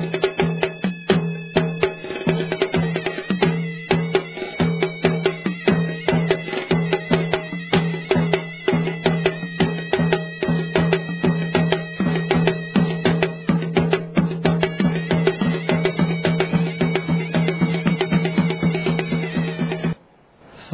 thank you.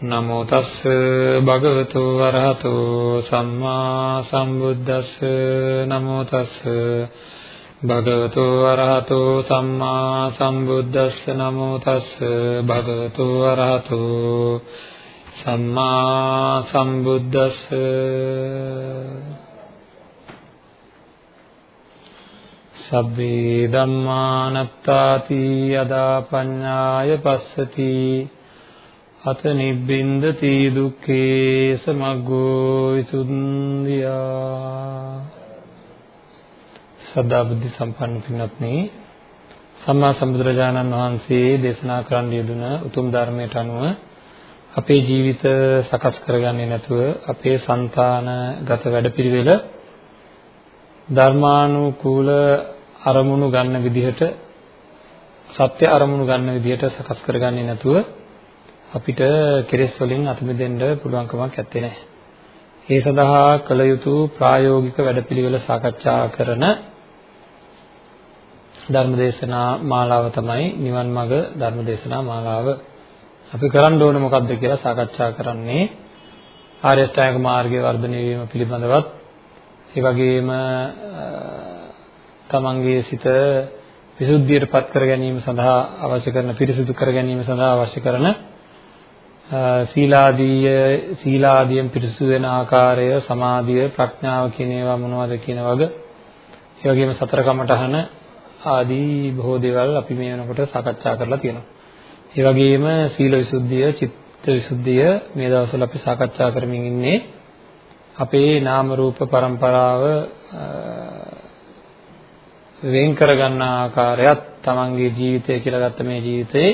නමෝ තස්ස භගවතු වරහතෝ සම්මා සම්බුද්දස්ස. නමෝ තස්ස භගවතු වරහතෝ සම්මා සම්බුද්දස්ස. නමෝ තස්ස භගවතු වරහතෝ සම්මා සම්බුද්දස්ස. සබ්බේ ධම්මානත්තාති යදා පඤ්ඤාය පස්සති. අත නිබ්බින්දති දුක්ඛේ සමග්ගෝ විසුද්ධියා සදා බුද්ධ සම්පන්න පින්වත්නි සම්මා සම්බුදුරජාණන් වහන්සේ දේශනා කරන්න යෙදුන උතුම් ධර්මයට අනුව අපේ ජීවිත සකස් කරගන්නේ නැතුව අපේ సంతානගත වැඩපිළිවෙල ධර්මානුකූල අරමුණු ගන්න විදිහට සත්‍ය අරමුණු ගන්න විදිහට සකස් කරගන්නේ නැතුව අපිට කෙලෙස් වලින් අත මිදෙන්න පුළුවන්කමක් නැත්තේ නෑ. ඒ සඳහා කළ යුතු ප්‍රායෝගික වැඩපිළිවෙල සාකච්ඡා කරන ධර්මදේශනා මාලාව තමයි නිවන් මඟ ධර්මදේශනා මාලාව. අපි කරන්න ඕනේ මොකක්ද කියලා සාකච්ඡා කරන්නේ ආර්ය ශ්‍රැංග මාර්ගයේ වර්ධනය වීම පිළිබඳවත් ඒ වගේම තමන්ගේ සිත විසුද්ධියටපත් කර ගැනීම සඳහා අවශ්‍ය කරන පිරිසිදු කර ගැනීම සඳහා අවශ්‍ය කරන සීලාදීය සීලාදියෙන් පිරිසුදු වෙන ආකාරය සමාධිය ප්‍රඥාව කියන ඒවා මොනවද කියන වග ඒ වගේම සතර කමඨහන ආදී බොහෝ දේවල් අපි මේ වෙනකොට සාකච්ඡා කරලා තියෙනවා. ඒ වගේම සීල විසුද්ධිය, චිත්ත විසුද්ධිය මේ දවස්වල අපි සාකච්ඡා කරමින් ඉන්නේ අපේ නාම රූප પરම්පරාව වෙන් කරගන්න ආකාරයත් තමන්ගේ ජීවිතය කියලා ගත්ත මේ ජීවිතේ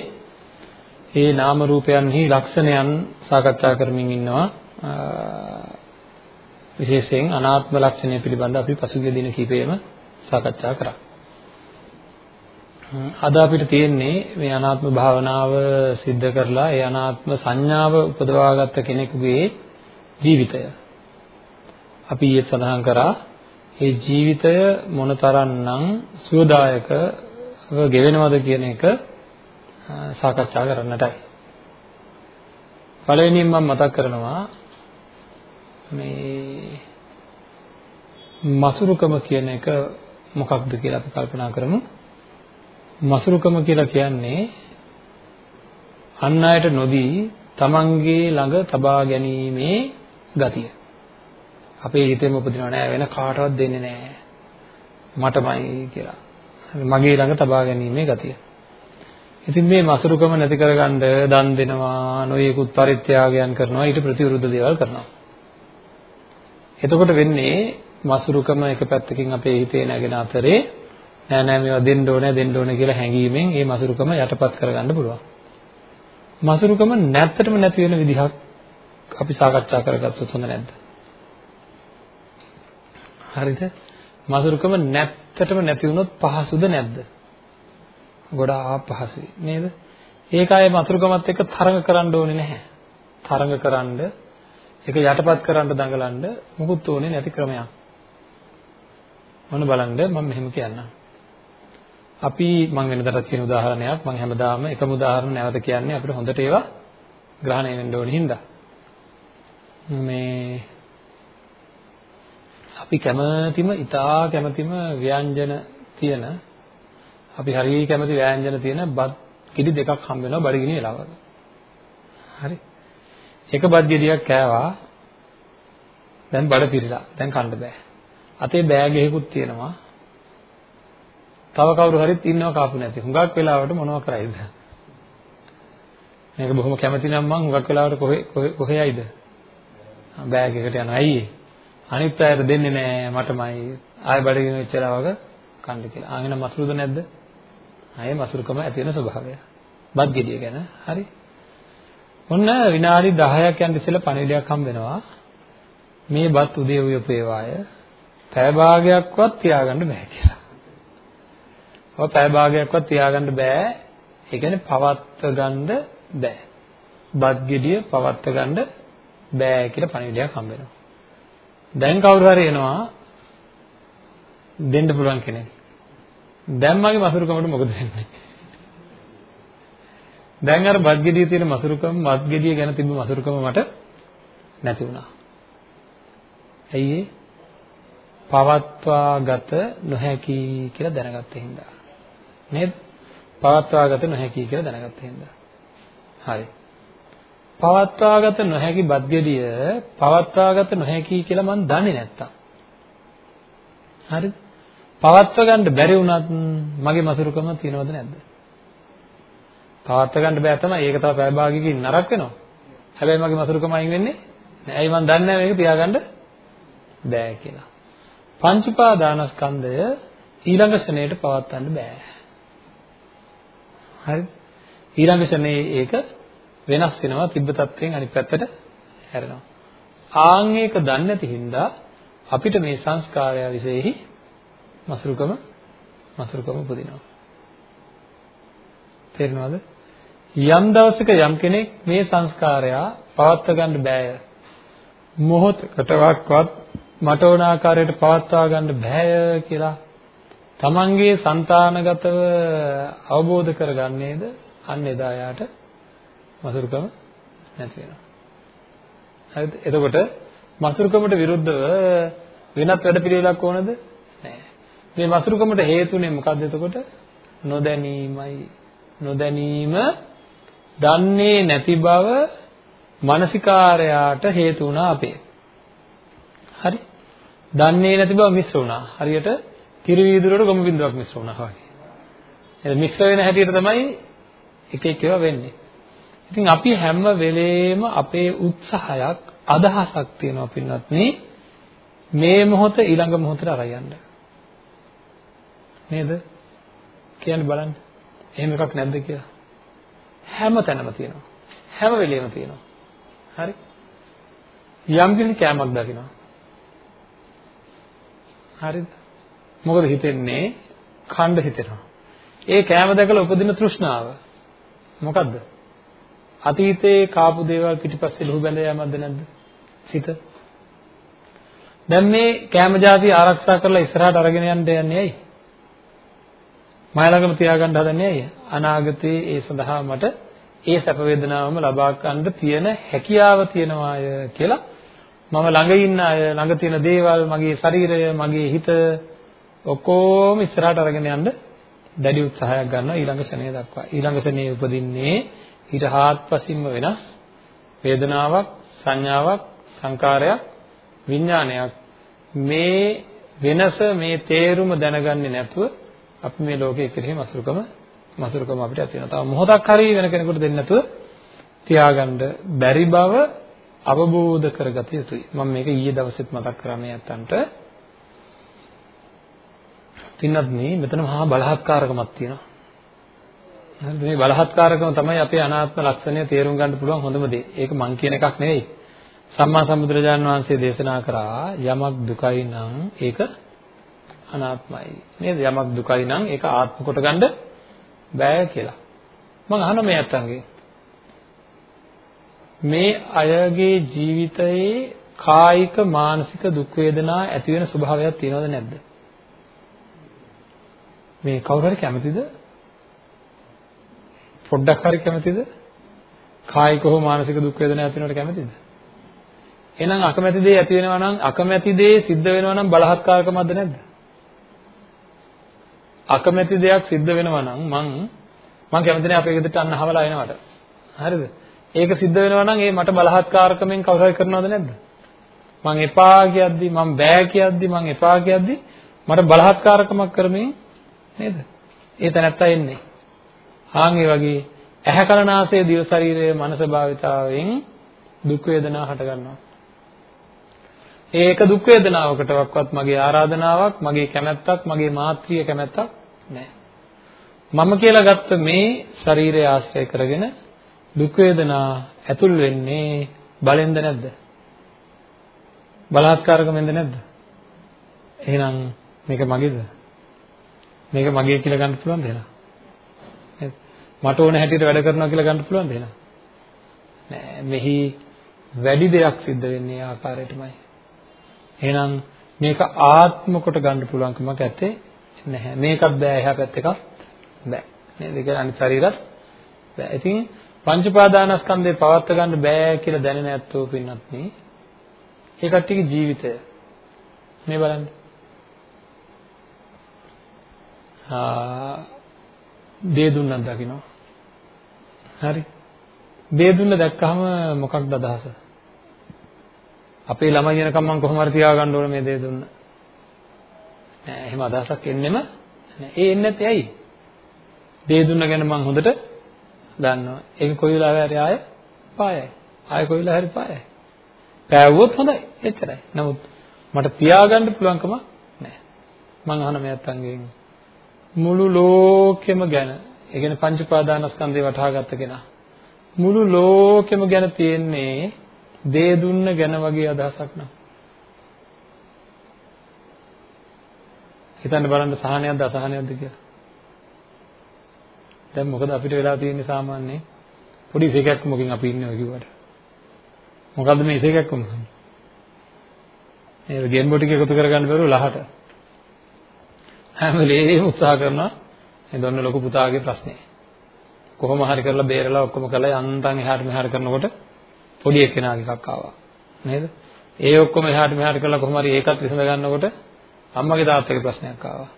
ඒ නාම රූපයන්හි ලක්ෂණයන් සාකච්ඡා කරමින් ඉන්නවා විශේෂයෙන් අනාත්ම ලක්ෂණය පිළිබඳ අපි පසුගිය දින කිහිපෙම සාකච්ඡා කරා. අද අපිට තියෙන්නේ මේ අනාත්ම භාවනාව સિદ્ધ කරලා ඒ අනාත්ම සංඥාව උපදවාගත්ත කෙනෙකුගේ ජීවිතය. අපි ඊයේ සඳහන් කරා ඒ ජීවිතය මොනතරම්නම් සුවදායකව ගෙවෙනවද කියන එක සාකච්ඡා කරන්නටයි. පළවෙනියෙන් මම මතක් කරනවා මේ මසුරුකම කියන එක මොකක්ද කියලා අපි කල්පනා කරමු. මසුරුකම කියලා කියන්නේ අන් අයට නොදී තමන්ගේ ළඟ තබා ගැනීමේ ගතිය. අපේ හිතේම උපදිනව නෑ වෙන කාටවත් දෙන්නේ නෑ. මටමයි කියලා. මගේ ළඟ තබා ගැනීමේ ගතිය. ඉතින් මේ මසුරුකම නැති කරගන්න දන් දෙනවා, නොයෙකුත් පරිත්‍යාගයන් කරනවා, ඊට ප්‍රතිවිරුද්ධ දේවල් කරනවා. එතකොට වෙන්නේ මසුරුකම එක පැත්තකින් අපේ හිතේ නැගෙන අතරේ නෑ නෑ මේවා දෙන්න ඕනේ දෙන්න ඕනේ කියලා හැඟීමෙන් මේ මසුරුකම යටපත් කරගන්න පුළුවන්. මසුරුකම නැත්තටම නැති වෙන විදිහක් අපි සාකච්ඡා කරගත්තොත් හොඳ නැද්ද? හරිද? මසුරුකම නැත්තටම නැති වුණොත් පහසුද නැද්ද? ගොඩාක් පහසුයි නේද? ඒක අය මතුරුකමත් එක්ක තරඟ කරන්න ඕනේ නැහැ. තරඟ කරන්න ඒක යටපත් කරන්න දඟලන්න මුකුත් ඕනේ නැති ක්‍රමයක්. මොන බලන්න මම මෙහෙම කියන්නම්. අපි මම වෙනදටත් කියන උදාහරණයක් මම හැමදාම එකම උදාහරණ නැවත කියන්නේ අපිට හොඳට ඒවා ග්‍රහණය වෙන්න ඕනේ හින්දා. මේ අපි කැමැතිම ඊටා කැමැතිම ව්‍යංජන තියෙන අපි හරිය කැමති ව්‍යංජන තියෙන බත් කිඩි දෙකක් හම්බ වෙනවා බඩගිනි වෙලාවක. හරි. එක බත් ගෙඩියක් කෑවා. දැන් බඩ පිරিলা. දැන් කන්න බෑ. අතේ බෑග් එකකුත් තියෙනවා. තව කවුරු හරිත් ඉන්නව කාපු නැති. හුඟක් වෙලාවට මොනව කරයිද? මේක බොහොම කැමති නම් මං හුඟක් වෙලාවට කොහේ කොහේ යයිද? බෑග් එකට යනවා අයියේ. අනිත් අයට දෙන්නේ නෑ මටමයි ආයෙ බඩගිනි වෙච්චලා වගේ කන්න කියලා. ආගෙන මසුරුද නැද්ද? ආයෙ මසුරුකම ඇති වෙන ස්වභාවය. බත් ගෙඩිය ගැන හරි. ඔන්න විනාඩි 10ක් යන ඉස්සෙල්ලා පණිවිඩයක් හම්බ වෙනවා. මේ බත් උදේ උයපේවාය පැය භාගයක්වත් තියාගන්න බෑ කියලා. ඔය පැය භාගයක්වත් තියාගන්න බෑ. ඒ කියන්නේ පවත්ව ගන්න බෑ. බත් ගෙඩිය පවත්ව ගන්න බෑ කියලා පණිවිඩයක් හම්බ වෙනවා. දැන් කවුරු හරි එනවා දෙන්න පුළුවන් කෙනෙක්. දැන් මගේ මසුරුකමට මොකද වෙන්නේ? දැන් අර බත් ගෙඩියේ තියෙන මසුරුකම බත් ගෙඩිය ගැන තිබ්බ මසුරුකම මට නැති වුණා. ඇයි ඒ? පවත්වාගත නොහැකි කියලා දැනගත්තේ හින්දා. නේද? පවත්වාගත නොහැකි කියලා දැනගත්තේ හින්දා. හරි. පවත්වාගත නොහැකි බද්ගෙඩිය පවත්වාගත නොහැකි කියලා මම දන්නේ නැත්තම්. හරිද? පවත්ව ගන්න බැරි වුණත් මගේ මසුරුකම තියනවද නැද්ද? පවත්ව ගන්න බෑ තමයි. ඒක තව පැය භාගයකින් නරක වෙනවා. හැබැයි මගේ මසුරුකම අයින් වෙන්නේ නෑ. ඇයි මම දන්නේ නැහැ මේක තියාගන්න බෑ කියලා. පංච උපාදානස්කන්ධය ඊළඟ ශරණයට පවත්වන්න බෑ. හරිද? ඊළඟ ශරණේ ඒක වෙනස් වෙනවා තිබ්බ තත්වයෙන් අනිත් පැත්තට හැරෙනවා. ආන් ඒක දන්නේ නැති හින්දා අපිට මේ සංස්කාරය විශේෂෙහි මසුරුකම මසුරුකම උපදිනවා. තේරෙනවද? යම් දවසක යම් කෙනෙක් මේ සංස්කාරයා පවත්ව ගන්න බෑය. මොහොතකටවත් මට ඕන ආකාරයට පවත්වා ගන්න බෑය කියලා තමන්ගේ సంతානගතව අවබෝධ කරගන්නේද අන්න එදා යාට මසුරුකම නැති වෙනවා. හරිද? එතකොට මසුරුකමට විරුද්ධව වෙනත් වැඩ පිළිවෙලක් ඕනද? නැහැ. මේ මසුරුකමට හේතුනේ මොකද්ද එතකොට? නොදැනීමයි. නොදැනීම දන්නේ නැති බව මානසිකාරයාට හේතු වුණා අපේ. හරි? දන්නේ නැති බව මිශ්‍ර වුණා. හරියට කිරි වීදුරුවට ගොම බින්දුවක් මිශ්‍ර වුණා වගේ. එහෙනම් මිශ්‍ර වෙන හැටියට තමයි එක එක ඒවා වෙන්නේ. ඉතින් අපි හැම වෙලේම අපේ උත්සාහයක් අදහසක් තියෙනවා පින්වත්නි මේ මොහොත ඊළඟ මොහොතට අරන් යන්න. නේද? කියන්න බලන්න. එහෙම එකක් නැද්ද කියලා. හැම තැනම තියෙනවා. හැම වෙලේම තියෙනවා. හරි? යම් කිසි කෑමක් දකිනවා. හරිද? මොකද හිතෙන්නේ? ඛණ්ඩ හිතෙනවා. ඒ කෑම දැකලා උපදින තෘෂ්ණාව මොකද්ද? අතීතේ කාපු දේවල් පිටිපස්සේ ලුහු බැඳ යෑමක්ද නැද්ද? සිත. දැන් මේ කැම જાති ආරක්ෂා කරලා ඉස්සරහට අරගෙන යන්න යන්නේ ඇයි? මය ළඟම තියාගන්න හදන්නේ ඇයි? අනාගතේ ඒ සඳහා මට ඒ සැප වේදනාවම ලබා ගන්න තියෙන හැකියාව තියනවාය කියලා. මම ළඟ ඉන්න අය ළඟ තියෙන දේවල් මගේ ශරීරය මගේ හිත ඔක්කොම ඉස්සරහට අරගෙන යන්න දැඩි උත්සාහයක් ගන්නවා ඊළඟ ශනේ දක්වා. ඊළඟ ශනේ උපදින්නේ ඊට හාත්පසින්ම වෙනස් වේදනාවක් සංඥාවක් සංකාරයක් විඥානයක්. මේ වෙනස මේ තේරුම දැනගන්නේ නැතුව අපි මේ ලෝකයේ කෙරෙහි මසුරුකම මසුරුකම අපිට ඇති වෙනවා. තව මොහොතක් හරි වෙන කෙනෙකුට දෙන්න නැතුව තියාගන්න බැරි බව අවබෝධ කරගත යුතුයි. මම මේක ඊයේ දවසෙත් මතක් කරා මේ අතන්ට. තින්නත් මේ මෙතන මහා බලහත්කාරකමක් තියෙනවා. මේ බලහත්කාරකම තමයි අපේ අනාත්ම ලක්ෂණය තේරුම් ගන්න පුළුවන් හොඳම දේ. ඒක මං කියන එකක් නෙවෙයි. සම්මා සම්බුදුරජාන් වහන්සේ දේශනා කරා යමක් දුකයි නම් ඒක අනාත්මයි. නේද? යමක් දුකයි නම් ඒක ආත්ම කොට ගන්න බෑ කියලා. මං අහන මේ අත්තන්ගේ මේ අයගේ ජීවිතයේ කායික මානසික දුක් වේදනා ඇති වෙන ස්වභාවයක් තියෙනවද නැද්ද? මේ කවුරු හරි කැමතිද පොඩ්ඩක් හරි කැමතිද? කායික හෝ මානසික දුක් වේදනා ඇති වෙනවට කැමතිද? එහෙනම් අකමැති දේ ඇති වෙනවා නම් අකමැති දේ සිද්ධ වෙනවා නම් බලහත්කාරකමක්ද නැද්ද? අකමැති දෙයක් සිද්ධ වෙනවා නම් මං මං කැමති නෑ අපේ ගෙදරට අන්න අහවලා එනවට. හරිද? ඒක සිද්ධ වෙනවා නම් ඒ මට බලහත්කාරකමෙන් කවුරු හරි කරනවද නැද්ද? මං එපා කියද්දි මං බෑ කියද්දි මං එපා කියද්දි මට බලහත්කාරකමක් කරමින් නේද? ඒ තැනත්තා එන්නේ. ආන් ඒ වගේ ඇහැ කන නාසය දිව ශරීරය මනස භාවිතාවෙන් දුක් වේදනා හට ගන්නවා. ඒක දුක් වේදනාවකටවත් මගේ ආරාධනාවක්, මගේ කැමැත්තක්, මගේ මාත්‍රිය කැමැත්තක් නෑ. මම කියලා ගත්ත මේ ශරීරය ආශ්‍රය කරගෙන දුක් වේදනා ඇතුල් වෙන්නේ බලෙන්ද නැද්ද? බලාත්කාරකමෙන්ද නැද්ද? එහෙනම් මේක මගේද? මේක මගේ කියලා ගන්න පුළුවන්ද එහෙනම්? මට ඕන හැටියට වැඩ කරනවා කියලා ගන්න පුළුවන්ද එහෙනම්? නෑ මෙහි වැඩි දෙයක් සිද්ධ වෙන්නේ ආකාරයටමයි. එහෙනම් මේක ආත්ම කොට ගන්න පුළුවන්කමක් ඇත්තේ නැහැ. මේකත් බෑ එහා පැත්ත එකක් බෑ. නේද? ඒක අනිත් ශරීරත් බෑ. ඉතින් පංච පාදානස්කන්ධේ පවත්ත ගන්න බෑ කියලා දැනෙන ඇත්තෝ පින්නත් නේ. ඒ කට්ටියගේ ජීවිතය මේ බලන්න. ආ දේ දුන්නක් දකින්න. හරි. දේ දුන්න දැක්කහම මොකක්ද අදහස? අපේ ළමයි වෙනකම් මම කොහොම හරි තියාගන්න ඕනේ මේ දේ දුන්න. නෑ එහෙම අදහසක් එන්නෙම නෑ. ඒ එන්නේ නැත්තේ ඇයි? දේ දුන්න ගැන මම හොඳට දන්නවා. ඒක කොයි වෙලාවෙ හරි ආය පායයි. ආය කොයි වෙලාවෙ හරි පායයි. පෑවුවොත් හොඳයි. එච්චරයි. නමුත් මට තියාගන්න පුළුවන්කම නෑ. මං අහන මේ අත්තන්ගෙන් මුළු ලෝකෙම ගැන, ඒ කියන්නේ පංච පාදානස්කන්ධේ වටහා ගත්ත කෙනා මුළු ලෝකෙම ගැන තියෙන්නේ දේ දුන්න ගැන වගේ අදහසක් නෑ. හිතන්න බලන්න සහනයක්ද අසහනයක්ද කියලා. දැන් මොකද අපිට වෙලා තියෙන්නේ සාමාන්‍යයෙන් පොඩි ඉසේකක් මොකකින් අපි ඉන්නේ ඔය කිව්වට. මොකද්ද මේ ඉසේකක් කොහොමද? මේ ගේම් බෝටික එකතු කරගන්න බැරුව ලහට. හැම වෙලේම උත්සාහ කරනවා මේ දොන්න ලොකු පුතාගේ ප්‍රශ්නේ. කොහොම හරි කරලා බේරලා ඔක්කොම කළා යන්තම් එහාට මෙහාට කරනකොට පොඩි එක්කෙනාගේ එකක් ආවා. නේද? ඒ ඔක්කොම එහාට මෙහාට කරලා කොහොම හරි ඒකත් විසඳ ගන්නකොට අම්මගේ තාත්තගේ ප්‍රශ්නයක් ආවා.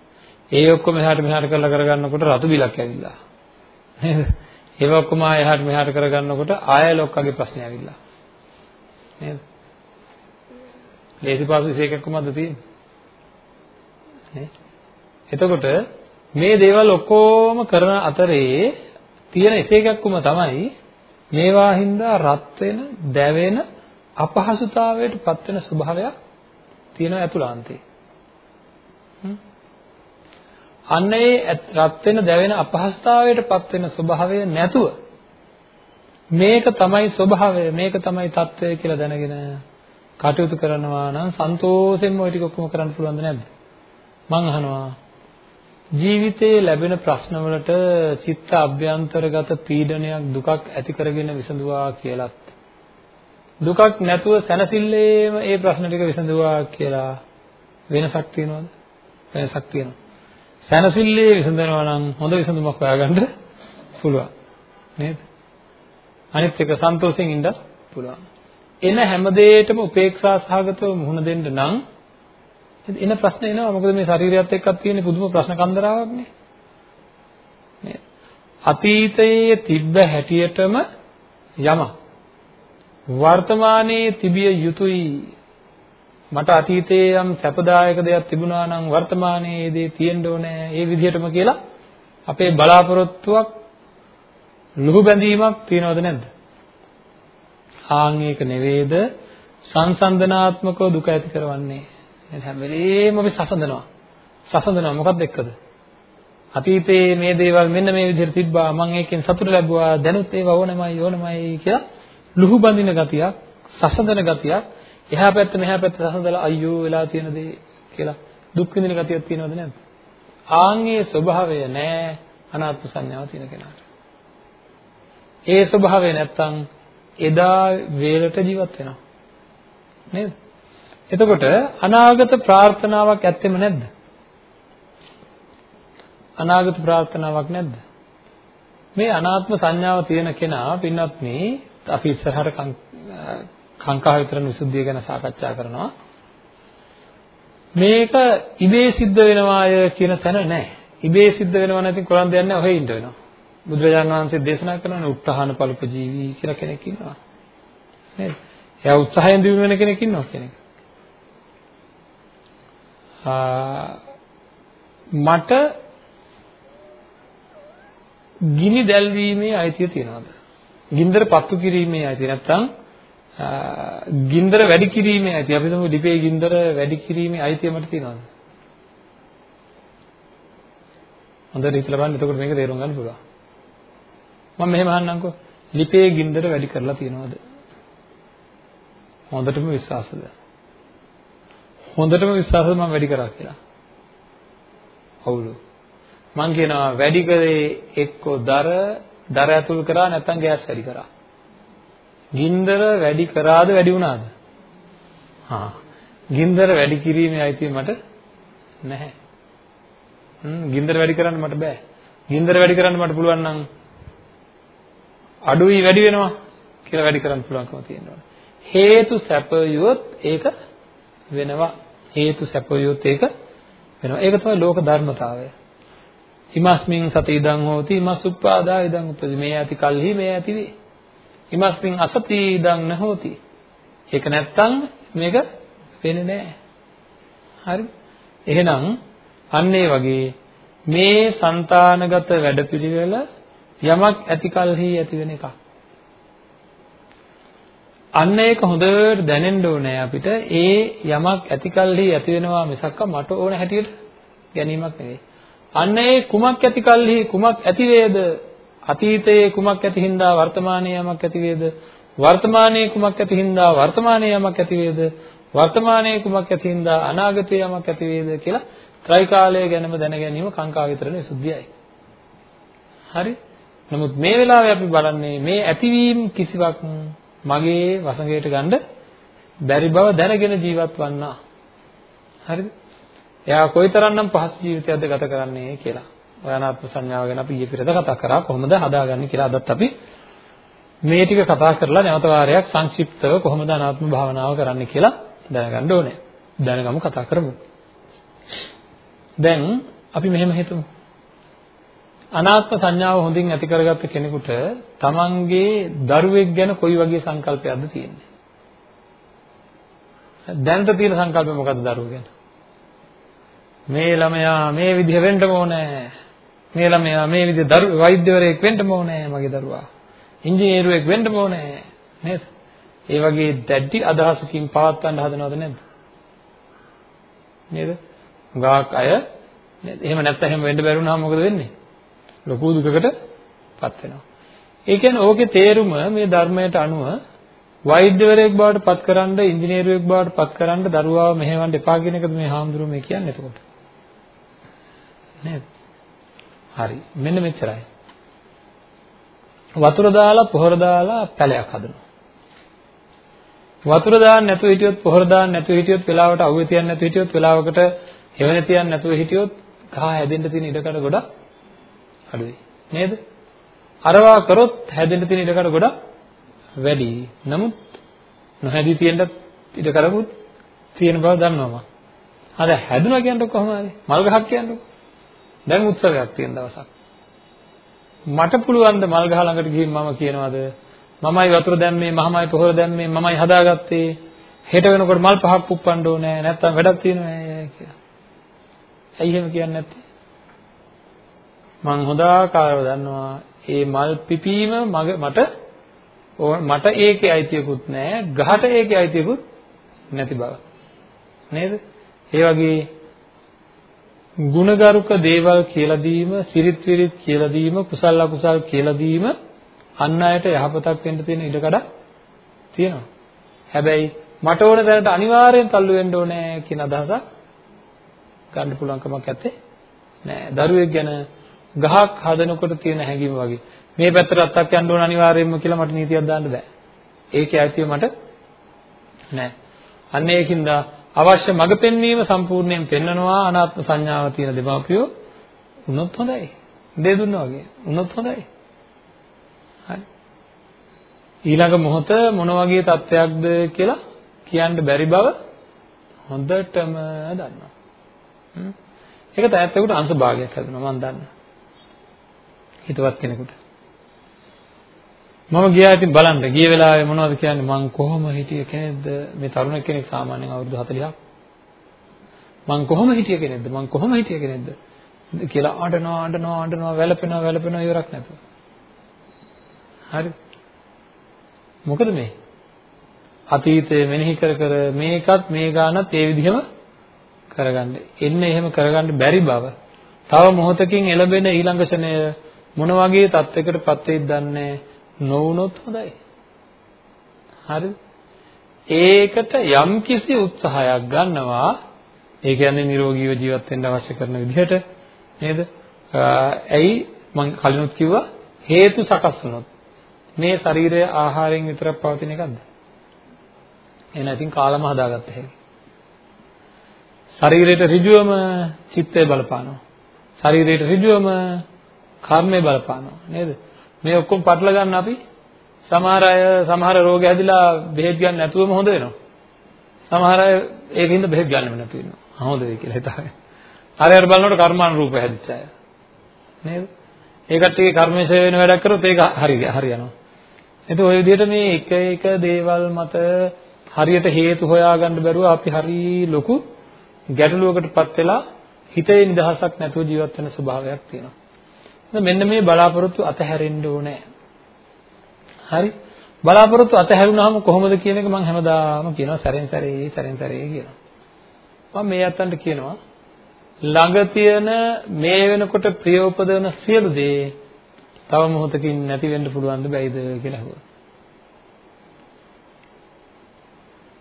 ඒ ඔක්කොම එහාට මෙහාට කරලා කරගන්නකොට රතු බිලක් ඇවිල්ලා. නේද? ඒව ඔක්කොම එහාට මෙහාට කරගන්නකොට ආය ලොක්කගේ ප්‍රශ්නය ඇවිල්ලා. නේද? ලේසි පාසු විශේෂයක් කොහමද තියෙන්නේ? නේ? එතකොට මේ දේවල් ඔක්කොම කරන අතරේ තියෙන එකකක්කම තමයි මේවා හින්දා රත් වෙන, දැවෙන, අපහසුතාවයට පත් වෙන ස්වභාවයක් තියෙනවා ඇතුළාන්තේ. අන්න ඒ රත් වෙන, දැවෙන අපහසුතාවයට පත් වෙන ස්වභාවය නැතුව මේක තමයි ස්වභාවය, මේක තමයි తত্ত্বය කියලා දැනගෙන කටයුතු කරනවා නම් සන්තෝෂයෙන්ම ওই ටික ඔක්කොම කරන්න පුළුවන්ද නැද්ද? මං අහනවා ජීවිතයේ ලැබෙන ප්‍රශ්නවලට චිත්ත අභ්‍යන්තරගත පීඩනයක් දුකක් ඇති කරගෙන විසඳුවා කියලත්. දුකක් නැතුව සැනසෙල්ලේම ඒ ප්‍රශ්න ටික විසඳුවා කියලා වෙනසක් තියනවද? වෙනසක් තියෙනවා. සැනසෙල්ලේ විසඳනවා නම් හොඳ විසඳුමක් හොයාගන්න පුළුවන්. නේද? අනිත් එක සන්තෝෂයෙන් ඉන්න පුළුවන්. එන හැම දෙයකටම උපේක්ෂා සහගතව මුහුණ දෙන්න නම් එන ප්‍රශ්න එනවා. මොකද මේ ශරීරයත් එක්කත් තියෙන පුදුම ප්‍රශ්න කන්දරාවක් නේ. නේද අතීතයේ තිබ්බ හැටියටම යම වර්තමානයේ තිබිය යුතුයි. මට අතීතයේ යම් සැපදායක දෙයක් තිබුණා නම් වර්තමානයේ ඒ දේ තියෙන්න ඕනේ. ඒ විදිහටම කියලා අපේ බලාපොරොත්තුවක් ලුහු බැඳීමක් තියනවද නැද්ද? ආන් ඒක නෙවෙයිද? සංසන්දනාත්මකව දුක ඇති කරවන්නේ. දැන් හැම වෙලේම අපි සසඳනවා. සසඳනවා මොකක්ද එක්කද? අතීතයේ මේ දේවල් මෙන්න මේ විදිහට තිබ්බා මම ඒකෙන් සතුට ලැබුවා දැනුත් ඒව ඕනමයි ඕනමයි කියලා ලුහු බඳින ගතියක් සසඳන ගතියක් එහා පැත්ත මෙහා පැත්ත සසඳලා අයියෝ වෙලා තියෙන දේ කියලා දුක් විඳින ගතියක් තියෙනවද නැද්ද? ආන්ගේ ස්වභාවය නෑ අනාත්ම සංඥාව තියෙන කෙනාට. ඒ ස්වභාවය නැත්තම් එදා වේලට ජීවත් වෙනවා. නේද? එතකොට අනාගත ප්‍රාර්ථනාවක් ඇත්තෙම නැද්ද? අනාගත ප්‍රාර්ථනාවක් නැද්ද? මේ අනාත්ම සංඥාව තියෙන කෙනා පින්වත් මේ අපි ඉස්සරහට කාංකා විතරන විසුද්ධිය ගැන සාකච්ඡා කරනවා. මේක ඉබේ සිද්ධ වෙනවාය කියන තැන නැහැ. ඉබේ සිද්ධ වෙනවා නැතිනම් කොරන් දෙයක් නැහැ ඔහෙ ඉන්න වෙනවා. බුදුරජාණන් වහන්සේ දේශනා කරනනේ උත්හාන පල්ප ජීවි කියලා කෙනෙක් ඉන්නවා. නේද? එයා උත්සාහයෙන් දිනු වෙන කෙනෙක් ඉන්නවා කෙනෙක්. මට ගිනි දැල්වීමේ අයිතිය තියනවාද? ගින්දර පත්තු කිරීමේ අයිතිය නැත්නම් ගින්දර වැඩි කිරීමේ අයිතිය අපි හිතමු ලිපේ ගින්දර වැඩි කිරීමේ අයිතිය මට තියනවාද? හොඳට හිතලා බලන්න එතකොට මේක තේරුම් ගන්න පුළුවන්. මම මෙහෙම අහන්නම්කෝ. ලිපේ ගින්දර වැඩි කරලා තියනවද? හොඳටම විශ්වාසද? හොඳටම විශ්වාසද මම වැඩි කරා කියලා? අවුලු. මං කියනවා වැඩි කරේ එක්කෝ දර දර ඇතුල් කරා නැත්නම් ගෑස් වැඩි කරා. ගින්දර වැඩි කරාද වැඩි වුණාද? හා. ගින්දර වැඩි කිරීමේ අයිතිය මට නැහැ. හ්ම් ගින්දර වැඩි කරන්න මට බෑ. ගින්දර වැඩි කරන්න මට පුළුවන් නම් අඩුයි වැඩි වෙනවා කියලා වැඩි කරන්න පුළුවන්කම තියෙනවා. හේතු සැපයුවොත් ඒක වෙනවා. හේතු සැපයොත් ඒක වෙනවා. ඒක තමයි ලෝක ධර්මතාවය. ඉමස්මින් සති ඉදං හෝති ඉමස් උප්පාදා ඉදං උපති මේ ඇති කල්හි මේ ඇති වේ. ඉමස්මින් අසති ඉදං නහෝති. ඒක නැත්තම් මේක වෙන්නේ නැහැ. හරි? එහෙනම් අන්න ඒ වගේ මේ సంతానගත වැඩපිළිවෙල යමක් ඇති කල්හි ඇති වෙන එකක්. අන්න ඒක හොඳට දැනෙන්න ඕනේ අපිට ඒ යමක් ඇති කලෙහි ඇති වෙනවා මිසක්ක මට ඕන හැටියට ගැනීමක් නෙවෙයි. අන්න ඒ කුමක් ඇති කලෙහි කුමක් ඇති වේද? අතීතයේ කුමක් ඇති හින්දා වර්තමානයේ යමක් ඇති වේද? වර්තමානයේ කුමක් ඇති හින්දා වර්තමානයේ යමක් ඇති වේද? වර්තමානයේ කුමක් ඇති හින්දා අනාගතයේ යමක් ඇති වේද කියලා ත්‍රිකාලය ගැනම දැන ගැනීම කාංකා විතරනේ සුද්ධියයි. හරි? නමුත් මේ වෙලාවේ අපි බලන්නේ මේ ඇතිවීම කිසිවක් මගේ වසඟයට ගන්න බැරි බව දැනගෙන ජීවත් වන්නා. හරිද? එයා කොයිතරම්නම් පහසු ජීවිතයක්ද ගත කරන්නේ කියලා. ඔය අනාත්ම සංඥාව ගැන අපි ඊයේ පෙරේද කතා කරා කොහොමද හදාගන්නේ කියලා අදත් අපි මේ ටික කතා කරලා නැවත වාරයක් සංක්ෂිප්තව කොහොමද අනාත්ම භාවනාව කරන්න කියලා දැනගන්න ඕනේ. දැනගමු කතා කරමු. දැන් අපි මෙහෙම හිතමු. අනාත්ම සංඥාව හොඳින් ඇති කරගත්ත කෙනෙකුට තමන්ගේ දරුවෙක් ගැන කොයි වගේ සංකල්පයක්ද තියෙන්නේ? දැනට තියෙන සංකල්පය මොකද්ද දරුවෝ ගැන? මේ ළමයා මේ විදිහ වෙන්න ඕනේ. මේ ළමයා මේ විදිහ දරු වෛද්‍යවරයෙක් වෙන්න ඕනේ මගේ දරුවා. ඉංජිනේරුවෙක් වෙන්න ඕනේ. නේද? ඒ වගේ දැඩි අදහසකින් පවත්වන්න හදනවද නැද්ද? නේද? ගාක් අය එහෙම නැත්නම් එහෙම වෙන්න බැරි වුණාම මොකද වෙන්නේ? ලොකු දුකකටපත් වෙනවා. ඒ කියන්නේ ඕකේ තේරුම මේ ධර්මයට අනුව වෛද්‍යවරයෙක් බවට පත්කරනද ඉංජිනේරුවෙක් බවට පත්කරනද දරුවාව මෙහෙවන්න එපා කියන එකද මේ හාමුදුරුවෝ මේ කියන්නේ එතකොට. නේද? හරි. මෙන්න මෙච්චරයි. වතුර දාලා පොහොර දාලා පැලයක් හදනවා. වතුර දාන්න නැතුව හිටියොත් පොහොර දාන්න නැතුව හිටියොත් වෙලාවට අවුවේ තියන්න නැතුව හිටියොත් වෙලාවකට හෙවණ තියන්න නැතුව හිටියොත් ගහ හැදෙන්න තියෙන ඉඩකඩ ගොඩක් අඩුයි. නේද? අරවා කරොත් හැදෙන්න තියෙන ඉඩකඩ ගොඩක් වැඩි. නමුත් නොහැදී තියෙන්න ඉඩකඩකුත් තියෙන බව දන්නවා මම. අර හැදුනා කියන්නේ කොහොම හරි? මල් ගහක් කියන්නේ. දැන් උත්සවයක් තියෙන දවසක්. මට පුළුවන් ද මල් ගහ ළඟට ගිහින් මම කියනවාද මමයි වතුර දැම්මේ මමයි පොහොර දැම්මේ මමයි හදාගත්තේ හෙට වෙනකොට මල් පහක් පුප්පන්න ඕනේ නැත්තම් වැඩක් තියෙනවා කියලා. ඇයි එහෙම කියන්නේ නැත්තේ? මං හොදාකාරව දන්නවා. මේ මල් පිපීම මට මට ඒකේ අයිතියකුත් නැහැ ගහට ඒකේ අයිතියකුත් නැති බව. නේද? ඒ වගේ ಗುಣගරුක දේවල් කියලා දීම සිරිත් විරිත් කියලා දීම කුසල අකුසල් කියලා දීම අන් අයට යහපතක් වෙන්න තියෙන ඉඩකඩ තියෙනවා. හැබැයි මට ඕන තැනට අනිවාර්යෙන් තල්ලු වෙන්න ඕනේ කියන අදහසක් ගන්න පුළුවන් කමක් නැත්තේ නෑ. දරුවෙක් ගැන ගහක් හදනකොට තියෙන හැඟීම වගේ. මේ පැත්තට අත්තක් යන්න ඕන අනිවාර්යයෙන්ම කියලා මට නීතියක් දාන්න බෑ. ඒකේ අයිතිය මට නෑ. අන්න ඒකින්ද අවශ්‍ය මඟ පෙන්වීම සම්පූර්ණයෙන් පෙන්නනවා. අනාත්ම සංඥාව තියෙන දෙමාපියෝ උනොත් හොඳයි. දේ දුන්නා වගේ උනොත් හොඳයි. හරි. ඊළඟ මොහොත මොන වගේ තත්වයක්ද කියලා කියන්න බැරි බව හොඳටම දන්නවා. ඒක තැත්තෙකුට අංශ භාගයක් හැදෙනවා මම දන්නවා. හිතවත් කෙනෙකුට. මම ගියා ඉතින් බලන්න ගිය වෙලාවේ මොනවද කියන්නේ මං කොහොම හිටිය කෙනෙක්ද මේ තරුණ කෙනෙක් සාමාන්‍යයෙන් අවුරුදු 40ක් මං කොහොම හිටිය කෙනෙක්ද මං කොහොම හිටිය කෙනෙක්ද කියලා අඬනවා අඬනවා අඬනවා වැළපෙනවා වැළපෙනවා ඉවරක් නැතුව. හරි. මොකද මේ? අතීතය මෙනෙහි කර කර මේකත් මේ ගානත් ඒ විදිහම කරගන්න. එන්න එහෙම කරගන්න බැරි බව. තව මොහොතකින් එළබෙන ඊළඟ ෂණය මොන වගේ තත්යකටපත් වෙයිද දන්නේ නොවුනොත් හොඳයි. හරිද? ඒකට යම්කිසි උත්සාහයක් ගන්නවා ඒ කියන්නේ නිරෝගීව ජීවත් වෙන්න අවශ්‍ය කරන විදිහට නේද? ඇයි මම කලිනුත් කිව්වා හේතු සකස් වුණොත් මේ ශරීරය ආහාරයෙන් විතරක් පවතින එකක්ද? එහෙනම් ඉතින් කාලම හදාගත්ත හැකි. ශරීරයට ඍජුවම චිත්තය බලපානවා. ශරීරයට ඍජුවම කර්මය බලපානවා නේද? මේ ඔක්කොම පටල ගන්න අපි සමහර අය සමහර රෝග හැදිලා බෙහෙත් ගන්න නැතුවම හොඳ වෙනවා. සමහර අය ඒකින්ද බෙහෙත් ගන්නෙම නැතු වෙනවා. හොඳ වෙයි කියලා හිතාගෙන. හරි හරි බලනකොට කර්මානුරූප හැදිච්ච අය. නේද? ඒ කට්ටියගේ කර්මේශය වෙන වැඩක් කරොත් ඒක හරි හරි යනවා. එතකොට ওই විදිහට මේ එක එක දේවල් මත හරියට හේතු හොයාගන්න බැරුව අපි හරි ලොකු ගැටලුවකටපත් වෙලා හිතේ නිදහසක් නැතුව ජීවත් වෙන ස්වභාවයක් තියෙනවා. මෙන්න මේ බලාපොරොත්තු අතහැරෙන්න ඕනේ. හරි? බලාපොරොත්තු අතහැරුණාම කොහොමද කියන එක මම හැමදාම කියනවා සැරෙන් සැරේ සැරෙන් සැරේ කියනවා. මම මේ අතන්ට කියනවා ළඟ තියෙන මේ වෙනකොට ප්‍රිය උපදවන සියලු දේ තව මොහොතකින් නැති වෙන්න පුළුවන්ද බැයිද කියලා අහුවා.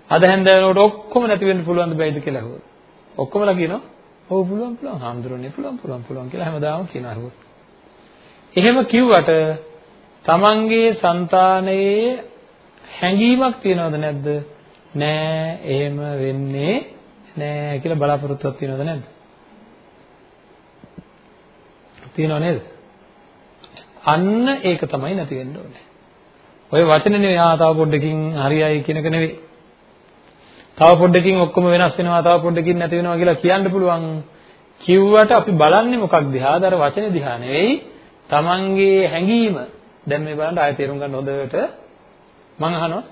අද හැන්දෑවනකොට ඔක්කොම නැති වෙන්න පුළුවන්ද බැයිද කියලා අහුවා. ඔක්කොමලා කියනවා ඔව් පුළුවන් පුළුවන් හාමුදුරනේ පුළුවන් පුළුවන් පුළුවන් කියලා හැමදාම කියනවා අහුවා. එහෙම කිව්වට තමන්ගේ సంతානයේ හැඟීමක් තියනවද නැද්ද? නෑ එහෙම වෙන්නේ නෑ කියලා බලාපොරොත්තුවක් තියනවද නැද්ද? තියනව නේද? අන්න ඒක තමයි නැති වෙන්න ඕනේ. ඔය වචනේ නෙවෙයි ආ තව පොඩ්ඩකින් හරියයි කියන එක නෙවෙයි. තව පොඩ්ඩකින් ඔක්කොම වෙනස් වෙනවා තව පොඩ්ඩකින් නැති වෙනවා කියලා කියන්න පුළුවන්. කිව්වට අපි බලන්නේ මොකක් දිහාද? අර වචනේ දිහා නෙවෙයි. තමන්ගේ හැඟීම දැන් මේ බලන්න ආයෙ තේරුම් ගන්න හොඳට මම අහනවා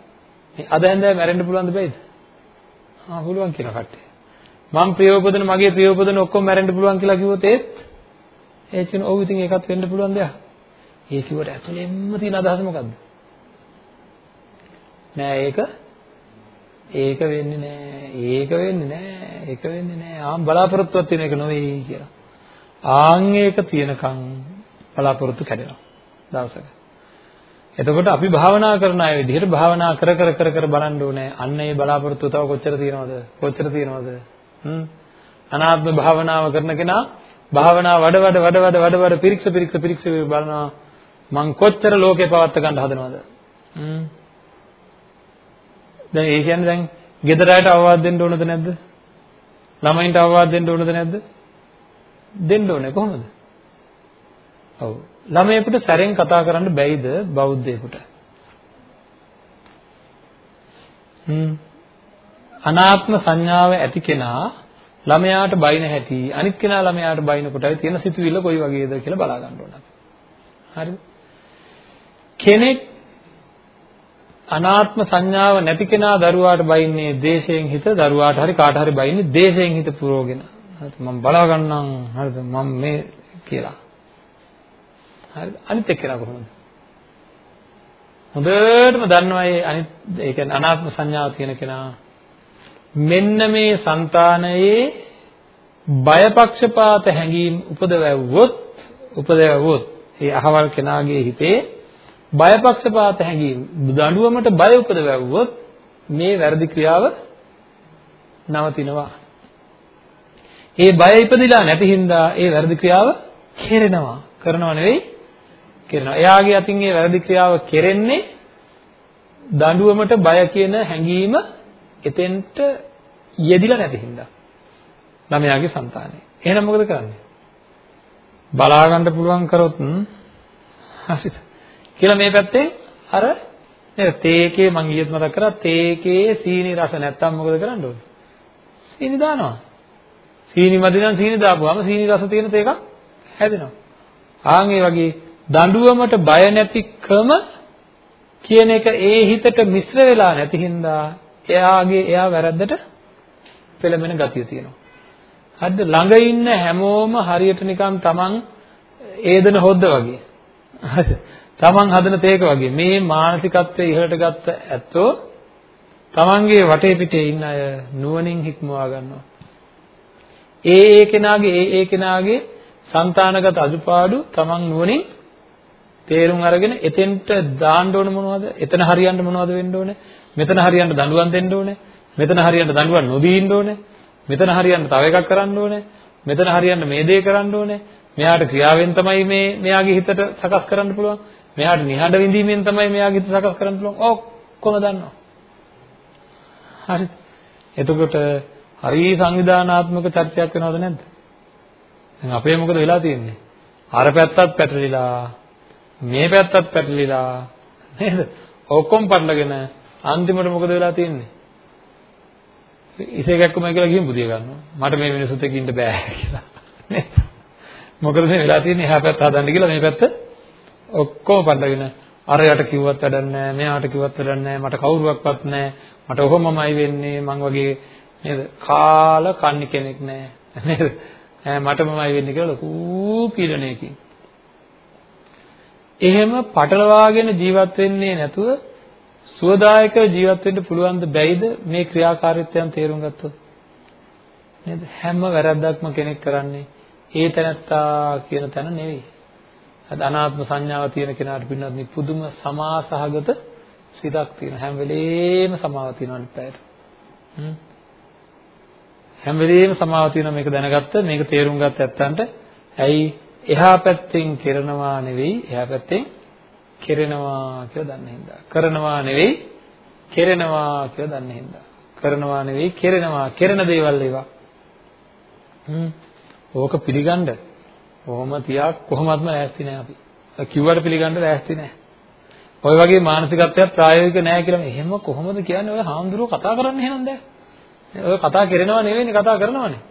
මේ අද හැන්දෑව මැරෙන්න පුළුවන්ද බැයිද? ආ පුළුවන් කියන කට්ටිය. මම ප්‍රියෝපදන මගේ ප්‍රියෝපදන ඔක්කොම මැරෙන්න පුළුවන් කියලා කිව්වොත් ඒත් ඒ කියන ඔව් ඉතින් ඒකත් වෙන්න පුළුවන් දෙයක්. ඒ කිව්වට ඇතුළෙන්ම තියෙන අදහස මොකද්ද? නෑ ඒක ඒක වෙන්නේ නෑ. ඒක වෙන්නේ නෑ. ඒක වෙන්නේ නෑ. ආම් බලාපොරොත්තුවක් තියෙන එක නෙවෙයි කියලා. ආන් ඒක තියෙනකන් බලාපොරොත්තු කැඩෙනවා දවසක. එතකොට අපි භාවනා කරන අය විදිහට භාවනා කර කර කර කර බලන්න ඕනේ. අන්න ඒ බලාපොරොත්තු තව කොච්චර තියෙනවද? කොච්චර තියෙනවද? හ්ම්. අනාත්ම භාවනාව කරන කෙනා භාවනා වඩ වඩ වඩ වඩ වඩ වඩ පිරික්ස පිරික්ස පිරික්ස බලනවා මං කොච්චර ලෝකේ පවත්ත ගන්න හදනවද? හ්ම්. දැන් ඒ කියන්නේ දැන් ගෙදර අයට අවවාද දෙන්න ඕනද නැද්ද? ළමයින්ට අවවාද දෙන්න ඕනද නැද්ද? දෙන්න ඕනේ කොහොමද? ඔව්. ළමයෙකුට සැරෙන් කතා කරන්න බැයිද බෞද්ධයෙකුට? හ්ම්. අනාත්ම සංඥාව ඇති කෙනා ළමයාට බයින හැටි අනිත් කෙනා ළමයාට බයිනකොටයි තියෙන සිතුවිල්ල කොයි වගේද කියලා බලා ගන්න ඕන. හරිද? කෙනෙක් අනාත්ම සංඥාව නැති කෙනා දරුවාට බයින්නේ දේශයෙන් හිත දරුවාට හරි කාට හරි බයින්නේ දේශයෙන් හිත පුරවගෙන. හරිද? මම බලා ගන්නම්. හරිද? මම මේ කියලා. හරිද? අනිත් එක්කෙනා කොහොමද? හොඳටම දන්නවා මේ අනිත් ඒ කියන්නේ අනාත්ම සංඥාව තියෙන කෙනා මෙන්න මේ సంతානයේ බයපක්ෂපාත හැඟීම් උපදවවුවොත් උපදවවුවොත් ඒ අහවල් කෙනාගේ හිතේ බයපක්ෂපාත හැඟීම් දඬුවමට බය උපදවවුවොත් මේ වැරදි ක්‍රියාව නවතිනවා. ඒ බය ඉපදිලා නැති හින්දා ඒ වැරදි ක්‍රියාව කෙරෙනවා. කරනව නෙවෙයි කරනවා. එයාගේ අතින් මේ වැරදි ක්‍රියාව කෙරෙන්නේ දඬුවමට බය කියන හැඟීම එතෙන්ට යෙදිලා නැති හින්දා. ළමයාගේ సంతානය. එහෙනම් මොකද කරන්නේ? බලා ගන්න පුළුවන් කරොත් හරිද? කියලා මේ පැත්තේ අර නේද තේකේ මං ඊයේත් මතක් කරා තේකේ සීනි රස නැත්තම් මොකද කරන්න ඕනේ? සීනි දානවා. සීනි මදි නම් සීනි දාපුවාම සීනි රස තියෙන තේකක් හැදෙනවා. ආන් ඒ වගේ දඬුවමට බය නැතිකම කියන එක ඒ හිතට මිශ්‍ර වෙලා නැති හින්දා එයාගේ එයා වැරද්දට පෙළඹෙන ගතිය තියෙනවා. හරිද? ළඟ ඉන්න හැමෝම හරියට නිකන් තමන් ඒදන හොද්ද වගේ. හරිද? තමන් හදන තේක වගේ. මේ මානසිකත්වයේ ඉහළට ගත්ත ඇත්තෝ තමන්ගේ වටේ පිටේ ඉන්න අය නුවණින් හික්මවා ගන්නවා. ඒ ඒ කෙනාගේ ඒ ඒ කෙනාගේ సంతానගත අදුපාඩු තමන් නුවණින් තේරුම් අරගෙන එතෙන්ට දාන්න ඕන මොනවද? එතන හරියන්න මොනවද වෙන්න ඕනේ? මෙතන හරියන්න දඬුවම් දෙන්න ඕනේ. මෙතන හරියන්න දඬුවම් නොදී ඉන්න ඕනේ. මෙතන හරියන්න තව එකක් කරන්න ඕනේ. මෙතන හරියන්න මේ දේ කරන්න ඕනේ. මෙයාට ක්‍රියාවෙන් තමයි මේ මෙයාගේ හිතට සකස් කරන්න පුළුවන්. මෙයාට නිහඬ විඳීමෙන් තමයි මෙයාගේ හිත සකස් කරන්න පුළුවන්. ඔක්කොම දන්නවා. හරිද? එතකොට හරි සංවිධානාත්මක චර්චයක් වෙනවද නැද්ද? දැන් අපේ මොකද වෙලා තියෙන්නේ? අර පැත්තත් පැටලිලා මේ පැත්තත් පැටලිලා නේද? ඔක්කොම පටලගෙන අන්තිමට මොකද වෙලා තියෙන්නේ? ඉසේ ගැක්කමයි කියලා ගිහින් බුදිය ගන්නවා. මට මේ මිනිස්සුත් එක්ක ඉන්න බෑ කියලා. නේද? මොකද මේ වෙලා තියෙන්නේ එහා පැත්ත හදන්න කියලා මේ පැත්ත ඔක්කොම පටලගෙන අර යට කිව්වත් වැඩක් නැහැ මෙයාට කිව්වත් වැඩක් නැහැ මට කවුරුවක්වත් නැහැ මට ඔහොමමයි වෙන්නේ මං වගේ නේද කාල කන්නි කෙනෙක් නැහැ නේද ඈ මටමමයි වෙන්නේ කියලා ලොකු පීඩනයකින් එහෙම පටලවාගෙන ජීවත් වෙන්නේ නැතුව සුවදායක ජීවත් වෙන්න පුළුවන් ද බැයිද? මේ ක්‍රියාකාරීත්වයන් තේරුම් ගත්තොත්. නේද? හැම වැරද්දක්ම කෙනෙක් කරන්නේ ඒ තැනත්තා කියන තැන නෙවෙයි. අද අනාත්ම සංඥාව තියෙන කෙනාට පින්නත් පුදුම සමාසහගත සිතක් තියෙන හැම වෙලේම සමාව තියෙනවා අනිත් පැයට. හැම වෙලේම සමාව තියෙනවා මේක දැනගත්ත මේක තේරුම් ගත්ත ඇත්තන්ට. ඇයි? එහා පැත්තෙන් කරනවා නෙවෙයි එහා පැත්තෙන් කෙරෙනවා කියලා දන්න හින්දා. කරනවා නෙවෙයි කෙරෙනවා කියලා දන්න හින්දා. කරනවා නෙවෙයි කෙරෙනවා කෙරෙන දේවල් ඒවා. හ්ම්. ඕක පිළිගන්න කොහොම තියක් කොහොමත්ම ලෑස්ති නෑ අපි. කිව්වට පිළිගන්න ලෑස්ති නෑ. ඔය වගේ මානසිකත්වයක් ප්‍රායෝගික නෑ කියලා එහෙම කොහොමද කියන්නේ ඔය හාමුදුරුවෝ කතා කරන්නේ එහෙනම් දැන්? ඔය කතා කරනව නෙවෙයිනේ කතා කරනවනේ.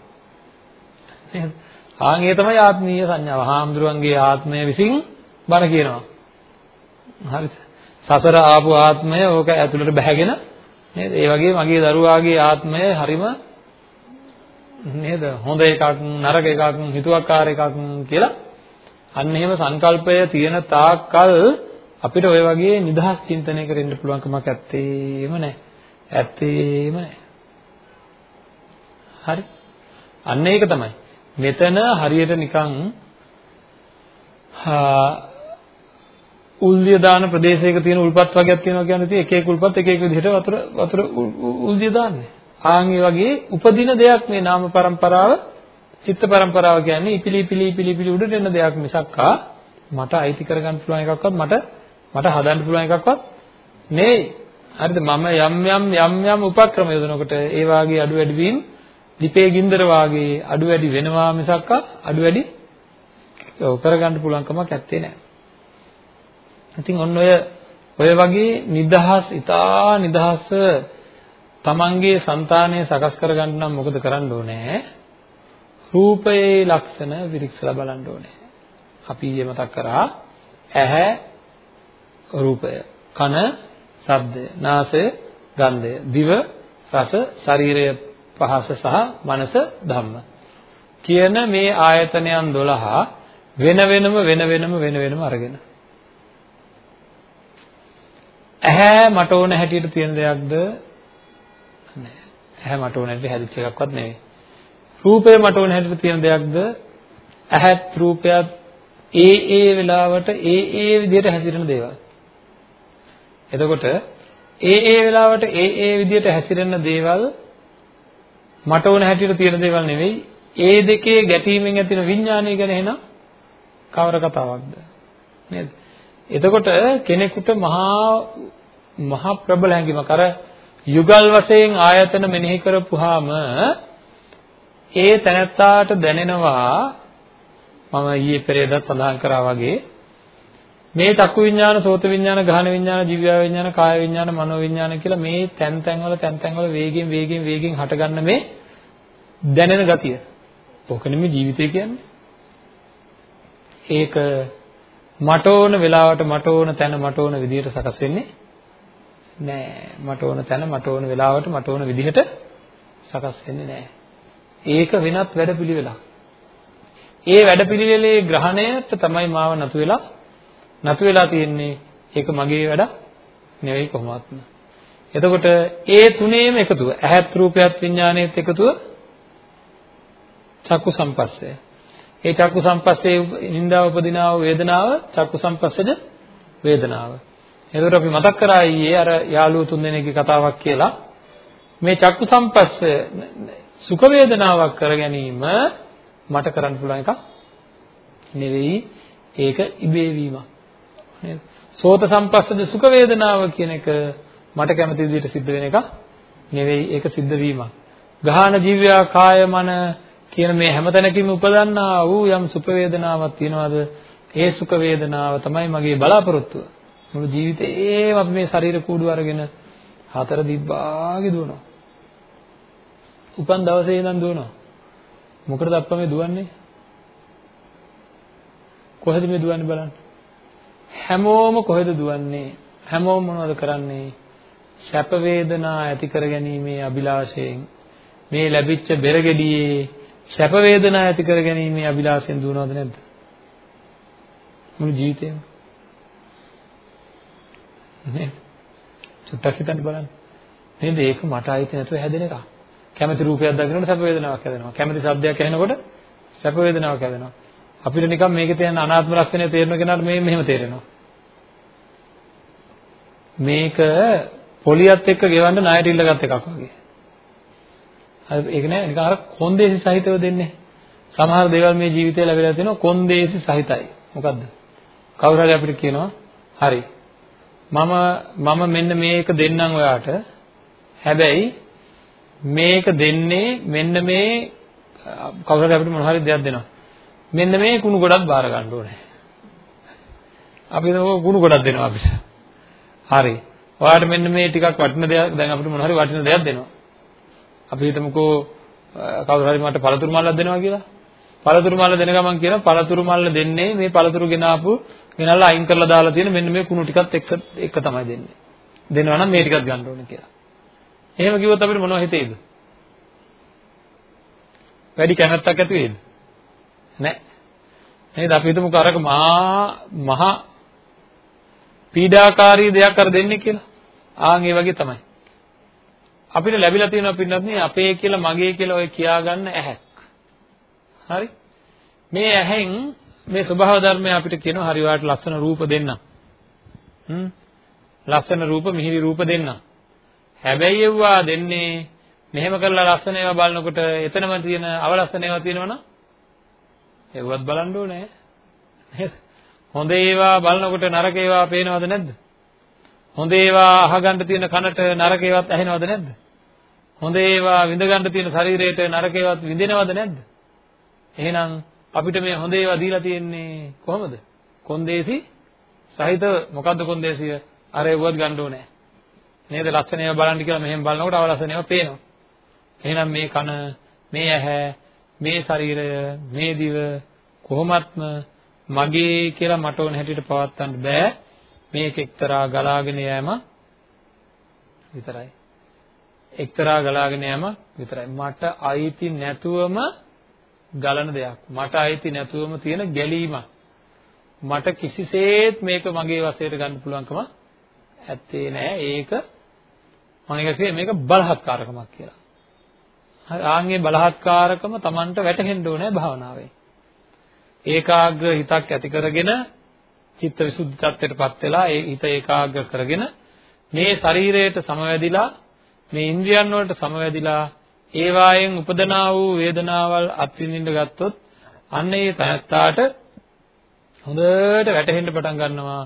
නේද? ආන් ඒ තමයි ආත්මීය සංඥාව. හාමුදුරුවන්ගේ ආත්මය විසින් බණ කියනවා. හරිද? සසර ආපු ආත්මය ඕක ඇතුළට බැහැගෙන නේද? ඒ වගේ මගේ දරුවාගේ ආත්මය හරිම නේද? හොඳ එකක්, නරක එකක්, හිතුවක්කාර එකක් කියලා අන්න එහෙම සංකල්පය තියෙන තාක්කල් අපිට ওই වගේ නිදහස් චින්තනයකට එන්න පුළුවන් කමක් ඇත්තේම නැහැ. ඇත්තේම නැහැ. හරි? අන්න ඒක තමයි. මෙතන හරියට නිකන් උල්දිය දාන ප්‍රදේශයක තියෙන උල්පත් වර්ගයක් තියෙනවා කියන්නේ ඉතින් එක එක උල්පත් එක එක විදිහට වතුර වතුර උල්දිය දාන්නේ. ආන් ඒ වගේ උපදින දෙයක් මේ නාම પરම්පරාව චිත්ත પરම්පරාව කියන්නේ ඉපිලි ඉපිලි ඉපිලි ඉපිලි උඩට එන දෙයක් මිසක් ආ මට අයිති කරගන්න පුළුවන් එකක්වත් මට මට හදන්න පුළුවන් එකක්වත් නෙවෙයි. හරිද? මම යම් යම් යම් යම් උපක්‍රම යොදනකොට ඒ වාගේ අඩු වැඩි වීම දීපේ ගින්දර වාගේ අඩු වැඩි වෙනවා මිසක්කා අඩු වැඩි ඔව් කරගන්න පුළුවන් කමක් නැත්තේ නෑ. ඉතින් ඔන්න ඔය ඔය වගේ නිදහස්, ඊටා නිදහස් තමන්ගේ సంతානය සකස් කරගන්න නම් මොකද කරන්න ඕනේ? රූපයේ ලක්ෂණ විරික්සලා බලන්න ඕනේ. අපි ඊයේ මතක් කරා ඇහැ රූපය, කන ශබ්දය, නාසය ගන්ධය, දිව රස, ශරීරය පහස සහ මනස ධම්ම. කියන මේ ආයතනයන් 12 වෙන වෙනම වෙන වෙනම වෙන වෙනම අරගෙන ඇහැ මට ඕන හැටියට තියෙන දෙයක්ද නෑ. ඇහැ මට ඕන හැටියට හැදිච්ච එකක්වත් නෙවෙයි. රූපය මට ඕන හැටියට තියෙන දෙයක්ද? ඇහත් රූපයත් ඒ ඒ වෙලාවට ඒ ඒ විදිහට හැසිරෙන දේවල්. එතකොට ඒ ඒ වෙලාවට ඒ ඒ විදිහට හැසිරෙන දේවල් මට ඕන හැටියට තියෙන දේවල් නෙවෙයි. ඒ දෙකේ ගැටීමෙන් ඇතිවන විඥානය ගැන එහෙනම් කවර කතාවක්ද? නේද? එතකොට කෙනෙකුට මහා මහා ප්‍රබල හැඟීමක් අර යුගල් වශයෙන් ආයතන මෙනෙහි කරපුවාම ඒ තැනත්තාට දැනෙනවා මම ඊයේ පෙරේදා සඳහන් කරා වගේ මේ චක්කු විඥාන, සෝත විඥාන, ගහන විඥාන, ජීව විඥාන, කාය විඥාන, මනෝ විඥාන කියලා මේ තැන් තැන් වල තැන් තැන් වල වේගෙන් වේගෙන් වේගෙන් හටගන්න මේ දැනෙන ගතිය. ඕක නෙමෙයි ජීවිතය කියන්නේ. ඒක මට ඕන වෙලාවට මට ඕන තැන මට ඕන විදිහට සකස් වෙන්නේ නෑ. මට ඕන තැන මට ඕන වෙලාවට මට ඕන විදිහට සකස් වෙන්නේ නෑ. ඒක වෙනත් වැඩපිළිවෙලක්. ඒ වැඩපිළිවෙලේ ග්‍රහණයට තමයි මාව නතු වෙලා නතු වෙලා තියෙන්නේ. ඒක මගේ වැඩ නෙවෙයි කොහොමත්ම. එතකොට ඒ තුනේම එකතුව ඇහත් රූපයත් විඥානයත් එකතුව චක්කු සම්පස්සය. ඒ චක්කු සම්පස්සේ නින්දාව උපදිනාව වේදනාව චක්කු සම්පස්සජ වේදනාව. එතකොට අපි මතක් කරා ඊයේ අර යාළුවෝ තුන්දෙනෙක්ගේ කතාවක් කියලා මේ චක්කු සම්පස්සය සුඛ වේදනාවක් කර ගැනීම මට කරන්න පුළුවන් එකක් නෙවෙයි ඒක ඉබේ වීමක් නේද? සෝත සම්පස්සද සුඛ වේදනාව කියන එක මට කැමති විදිහට සිද්ධ වෙන එක නෙවෙයි. ඒක සිද්ධ වීමක්. ගාහන ජීවයා කාය මන කියන මේ හැමතැනකින්ම උපදන්නා වූ යම් සුඛ වේදනාවක් තියනවාද? ඒ සුඛ වේදනාව තමයි මගේ බලාපොරොත්තුව. මුළු ජීවිතේම අපි මේ ශරීර කූඩු අරගෙන හතර දිබ්බාගේ දුවනවා. උපන් දවසේ ඉඳන් දුවනවා. මොකටද අප්පා මේ දුවන්නේ? කොහෙද මේ දුවන්නේ බලන්න. හැමෝම කොහෙද දුවන්නේ? හැමෝම මොනවද කරන්නේ? සැප වේදනා ඇති කර ගැනීමේ අභිලාෂයෙන් මේ ලැබිච්ච බෙරගෙඩියේ සැප වේදනා ඇති කර ගැනීමේ අභිලාෂයෙන් දුවනවද නැද්ද? මුළු ජීවිතේම. නේද? චුට්ටක් හිතන්න බලන්න. නේද? ඒක මට අයිති නැතුව හැදෙන එකක්. කැමති රූපයක් දකිනකොට සැප වේදනාවක් හැදෙනවා. කැමති ශබ්දයක් ඇහෙනකොට සැප වේදනාවක් හැදෙනවා. අපිට නිකන් මේකේ තියෙන අනාත්ම ලක්ෂණය තේරෙන කෙනාට මේ මෙහෙම තේරෙනවා. මේක පොලියත් එක්ක ගෙවන්න ණයට ඉල්ලගත් එකක් වගේ. හරි ඒක නෑ නිකන් අර කොන්දේසි සහිතව දෙන්නේ. සමහර දේවල් මේ ජීවිතේ ලැබිලා තියෙනවා කොන්දේසි සහිතයි. මොකද්ද? කවුරු හරි අපිට කියනවා හරි. මම මම මෙන්න මේක දෙන්නම් ඔයාට. හැබැයි මේක දෙන්නේ මෙන්න මේ කවුරු හරි අපිට මොන හරි දෙයක් දෙනවා. මෙන්න මේ කුණු ගොඩක් බාර ගන්න ඕනේ අපි ඒක කුණු ගොඩක් දෙනවා අපිට හරි ඔයාලට මෙන්න මේ ටිකක් වටින දෙයක් දැන් අපිට මොන හරි වටින දෙයක් දෙනවා අපි හිතමුකෝ කවුරු හරි මට පළතුරු මල්ලක් දෙනවා කියලා පළතුරු මල්ල දෙන ගමන් කියන පළතුරු මල්ල දෙන්නේ මේ පළතුරු ගෙනාපු ගෙනල්ලා අයින් කරලා දාලා තියෙන මෙන්න මේ කුණු ටිකත් එක්ක එක තමයි දෙන්නේ. දෙනවා නම් මේ ටිකත් ගන්න ඕනේ කියලා. එහෙම කිව්වොත් අපිට මොනව හිතේද? වැඩි කැමැත්තක් ඇති වෙයිද? නැහැ. නේද අපි හිතමුකෝ අරක මහා මහා පීඩාකාරී දෙයක් අර දෙන්නේ කියලා. ආන් ඒ වගේ තමයි. අපිට ලැබිලා තියෙනවා පින්නත් නේ අපේ කියලා මගේ කියලා ඔය කියාගන්න ඇහැක්. හරි? මේ ඇහෙන් මේ ස්වභාව ධර්මය අපිට කියනවා හරි වාට ලස්සන රූප දෙන්න. හ්ම්. ලස්සන රූප මිහිරි රූප දෙන්න. හැබැයි ඒවා දෙන්නේ මෙහෙම කරලා ලස්සන ඒවා බලනකොට එතනම තියෙන අවලස්සන ඒවා තියෙනවනම් ඒවත් බලන්න ඕනේ. නේද? හොඳ ඒවා බලනකොට නරක ඒවා පේනවද නැද්ද? හොඳ ඒවා අහගන්න තියෙන කනට නරක ඒවාත් ඇහෙනවද නැද්ද? හොඳ ඒවා විඳ ගන්න තියෙන ශරීරයට නරක ඒවාත් විඳිනවද නැද්ද? එහෙනම් අපිට මේ හොඳ ඒවා දීලා තියෙන්නේ කොහොමද? කොන්දේසි සහිත මොකද්ද කොන්දේසිය? අර ඒවත් ගන්න ඕනේ. නේද? ලස්සන ඒවා බලන්න කියලා මෙහෙම බලනකොට අවලස්සන ඒවා පේනවා. එහෙනම් මේ කන, මේ ඇහැ, මේ ශරීරය, මේ දිව කොහොමත්ම මගේ කියලා මට ඕන හැටියට පවත්වන්න බෑ. මේක එක්තරා ගලාගෙන යෑම විතරයි. එක්තරා ගලාගෙන යෑම විතරයි. මට අයිති නැතුවම ගලන දෙයක්. මට අයිති නැතුවම තියෙන ගැලීමක්. මට කිසිසේත් මේක මගේ වශයට ගන්න පුළුවන්කම ඇත්තේ නෑ. ඒක මම එක කියේ මේක බලහත්කාරකමක් කියලා. හරි ආන්ගේ බලහත්කාරකම Tamanට වැටහෙන්න ඕනේ භාවනාවේ. ඒකාග්‍ර හිතක් ඇති කරගෙන චිත්ත විසුද්ධි tattweටපත් වෙලා ඒ හිත ඒකාග්‍ර කරගෙන මේ ශරීරයට සමවැදිලා මේ ඉන්ද්‍රියන් වලට සමවැදිලා ඒ වායෙන් උපදනා වූ වේදනාවල් අත්විඳින්න ගත්තොත් අන්න ඒ තනත්තාට හොඳට වැටහෙන්න පටන් ගන්නවා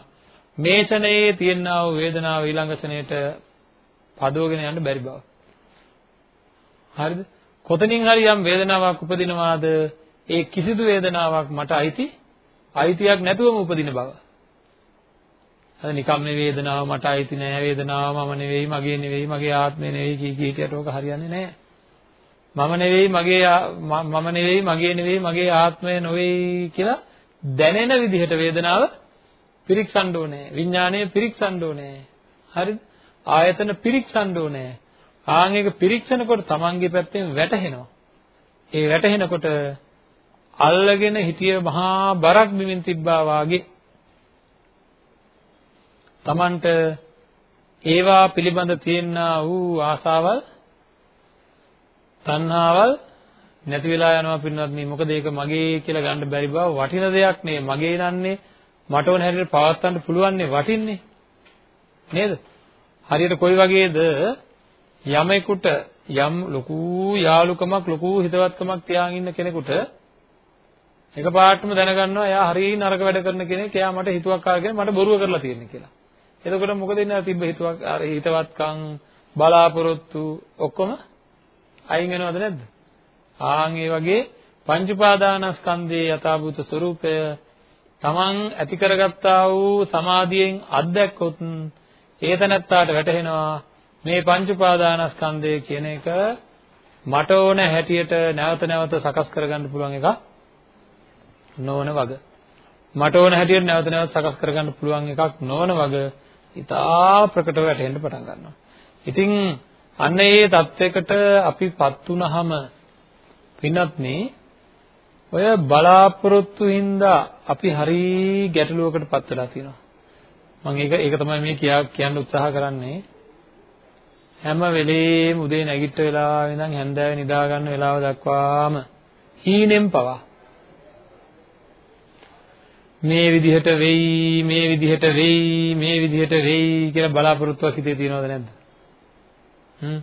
මේ ෂණයේ තියෙනා වූ වේදනාව ඊළඟ ෂණයට පදවගෙන යන්න බැරි බව. හරිද? කොතනින් හරි යම් වේදනාවක් උපදිනවාද ඒ කිසිදු වේදනාවක් මට අයිති අයිතියක් නැතුවම උපදින බව. අද නිකම් මේ වේදනාව මට අයිති නෑ වේදනාව මම නෙවෙයි මගේ නෙවෙයි මගේ ආත්මය නෙවෙයි කී කී හිටියට ඕක හරියන්නේ නෑ. මම නෙවෙයි මගේ මම නෙවෙයි මගේ නෙවෙයි මගේ ආත්මය නොවේයි කියලා දැනෙන විදිහට වේදනාව පිරික්සන්න ඕනේ. විඥාණය පිරික්සන්න ඕනේ. හරිද? ආයතන පිරික්සන්න ඕනේ. ආන් එක පිරික්සනකොට Tamange පැත්තෙන් වැටහෙනවා. ඒ වැටෙනකොට අල්ලගෙන හිටිය මහා බරක් බිමින් තිබ්බා වාගේ Tamanට ඒවා පිළිබඳ තියෙනා වූ ආසාවල් තණ්හාවල් නැති වෙලා යනවා පින්නත් මේ මොකද ඒක මගේ කියලා ගන්න බැරි බව වටින දෙයක් නේ. මගේ නන්නේ මට ඕන හැටියට පවත්වන්න පුළුවන් නේ වටින්නේ. නේද? හරියට කොයි වගේද? යමෙකුට යම් ලොකු යාලුකමක් ලොකු හිතවත්කමක් තියාගෙන ඉන්න කෙනෙකුට එකපාරටම දැනගන්නවා එයා හරිය නරක වැඩ කරන කෙනෙක් එයා මට හිතුවක්කාර කෙනෙක් මට බොරුව කරලා තියෙන්නේ කියලා. එතකොට මොකද ඉන්නේ තිබ්බ හිතුවක් හිතවත්කම් බලාපොරොත්තු ඔක්කොම අයින් වෙනවද නැද්ද? ආන් ඒ වගේ පංච උපාදානස්කන්ධයේ යථාභූත ස්වરૂපය තමන් ඇති කරගත්තා වූ සමාධියෙන් අත්දැක්කොත් ඒතනත්තාට වැටහෙනවා මේ පංච උපාදානස්කන්ධය කියන එක මට ඕන හැටියට නැවත නැවත සකස් කරගන්න පුළුවන් එකක් නොවන වග මට ඕන හැටියට නැවත නැවත සකස් කරගන්න පුළුවන් එකක් නොවන වග ඉතා ප්‍රකටව වැටහෙන්න පටන් ගන්නවා. ඉතින් අන්න ඒ தත්වයකට අපිපත් වුනහම පින්වත්නි ඔය බලාපොරොත්තු හින්දා අපි හරි ගැටලුවකටපත් වෙලා තියෙනවා. මම ඒක ඒක තමයි මේ කියා කියන්න උත්සාහ කරන්නේ. හැම වෙලේම උදේ නැගිට වෙලාව ඉඳන් හැන්දෑවේ නිදා ගන්න වෙලාව දක්වාම හීනෙන් පවා. මේ විදිහට වෙයි මේ විදිහට වෙයි මේ විදිහට වෙයි කියලා බලාපොරොත්තුවක් හිතේ තියෙනවද නැද්ද? හ්ම්.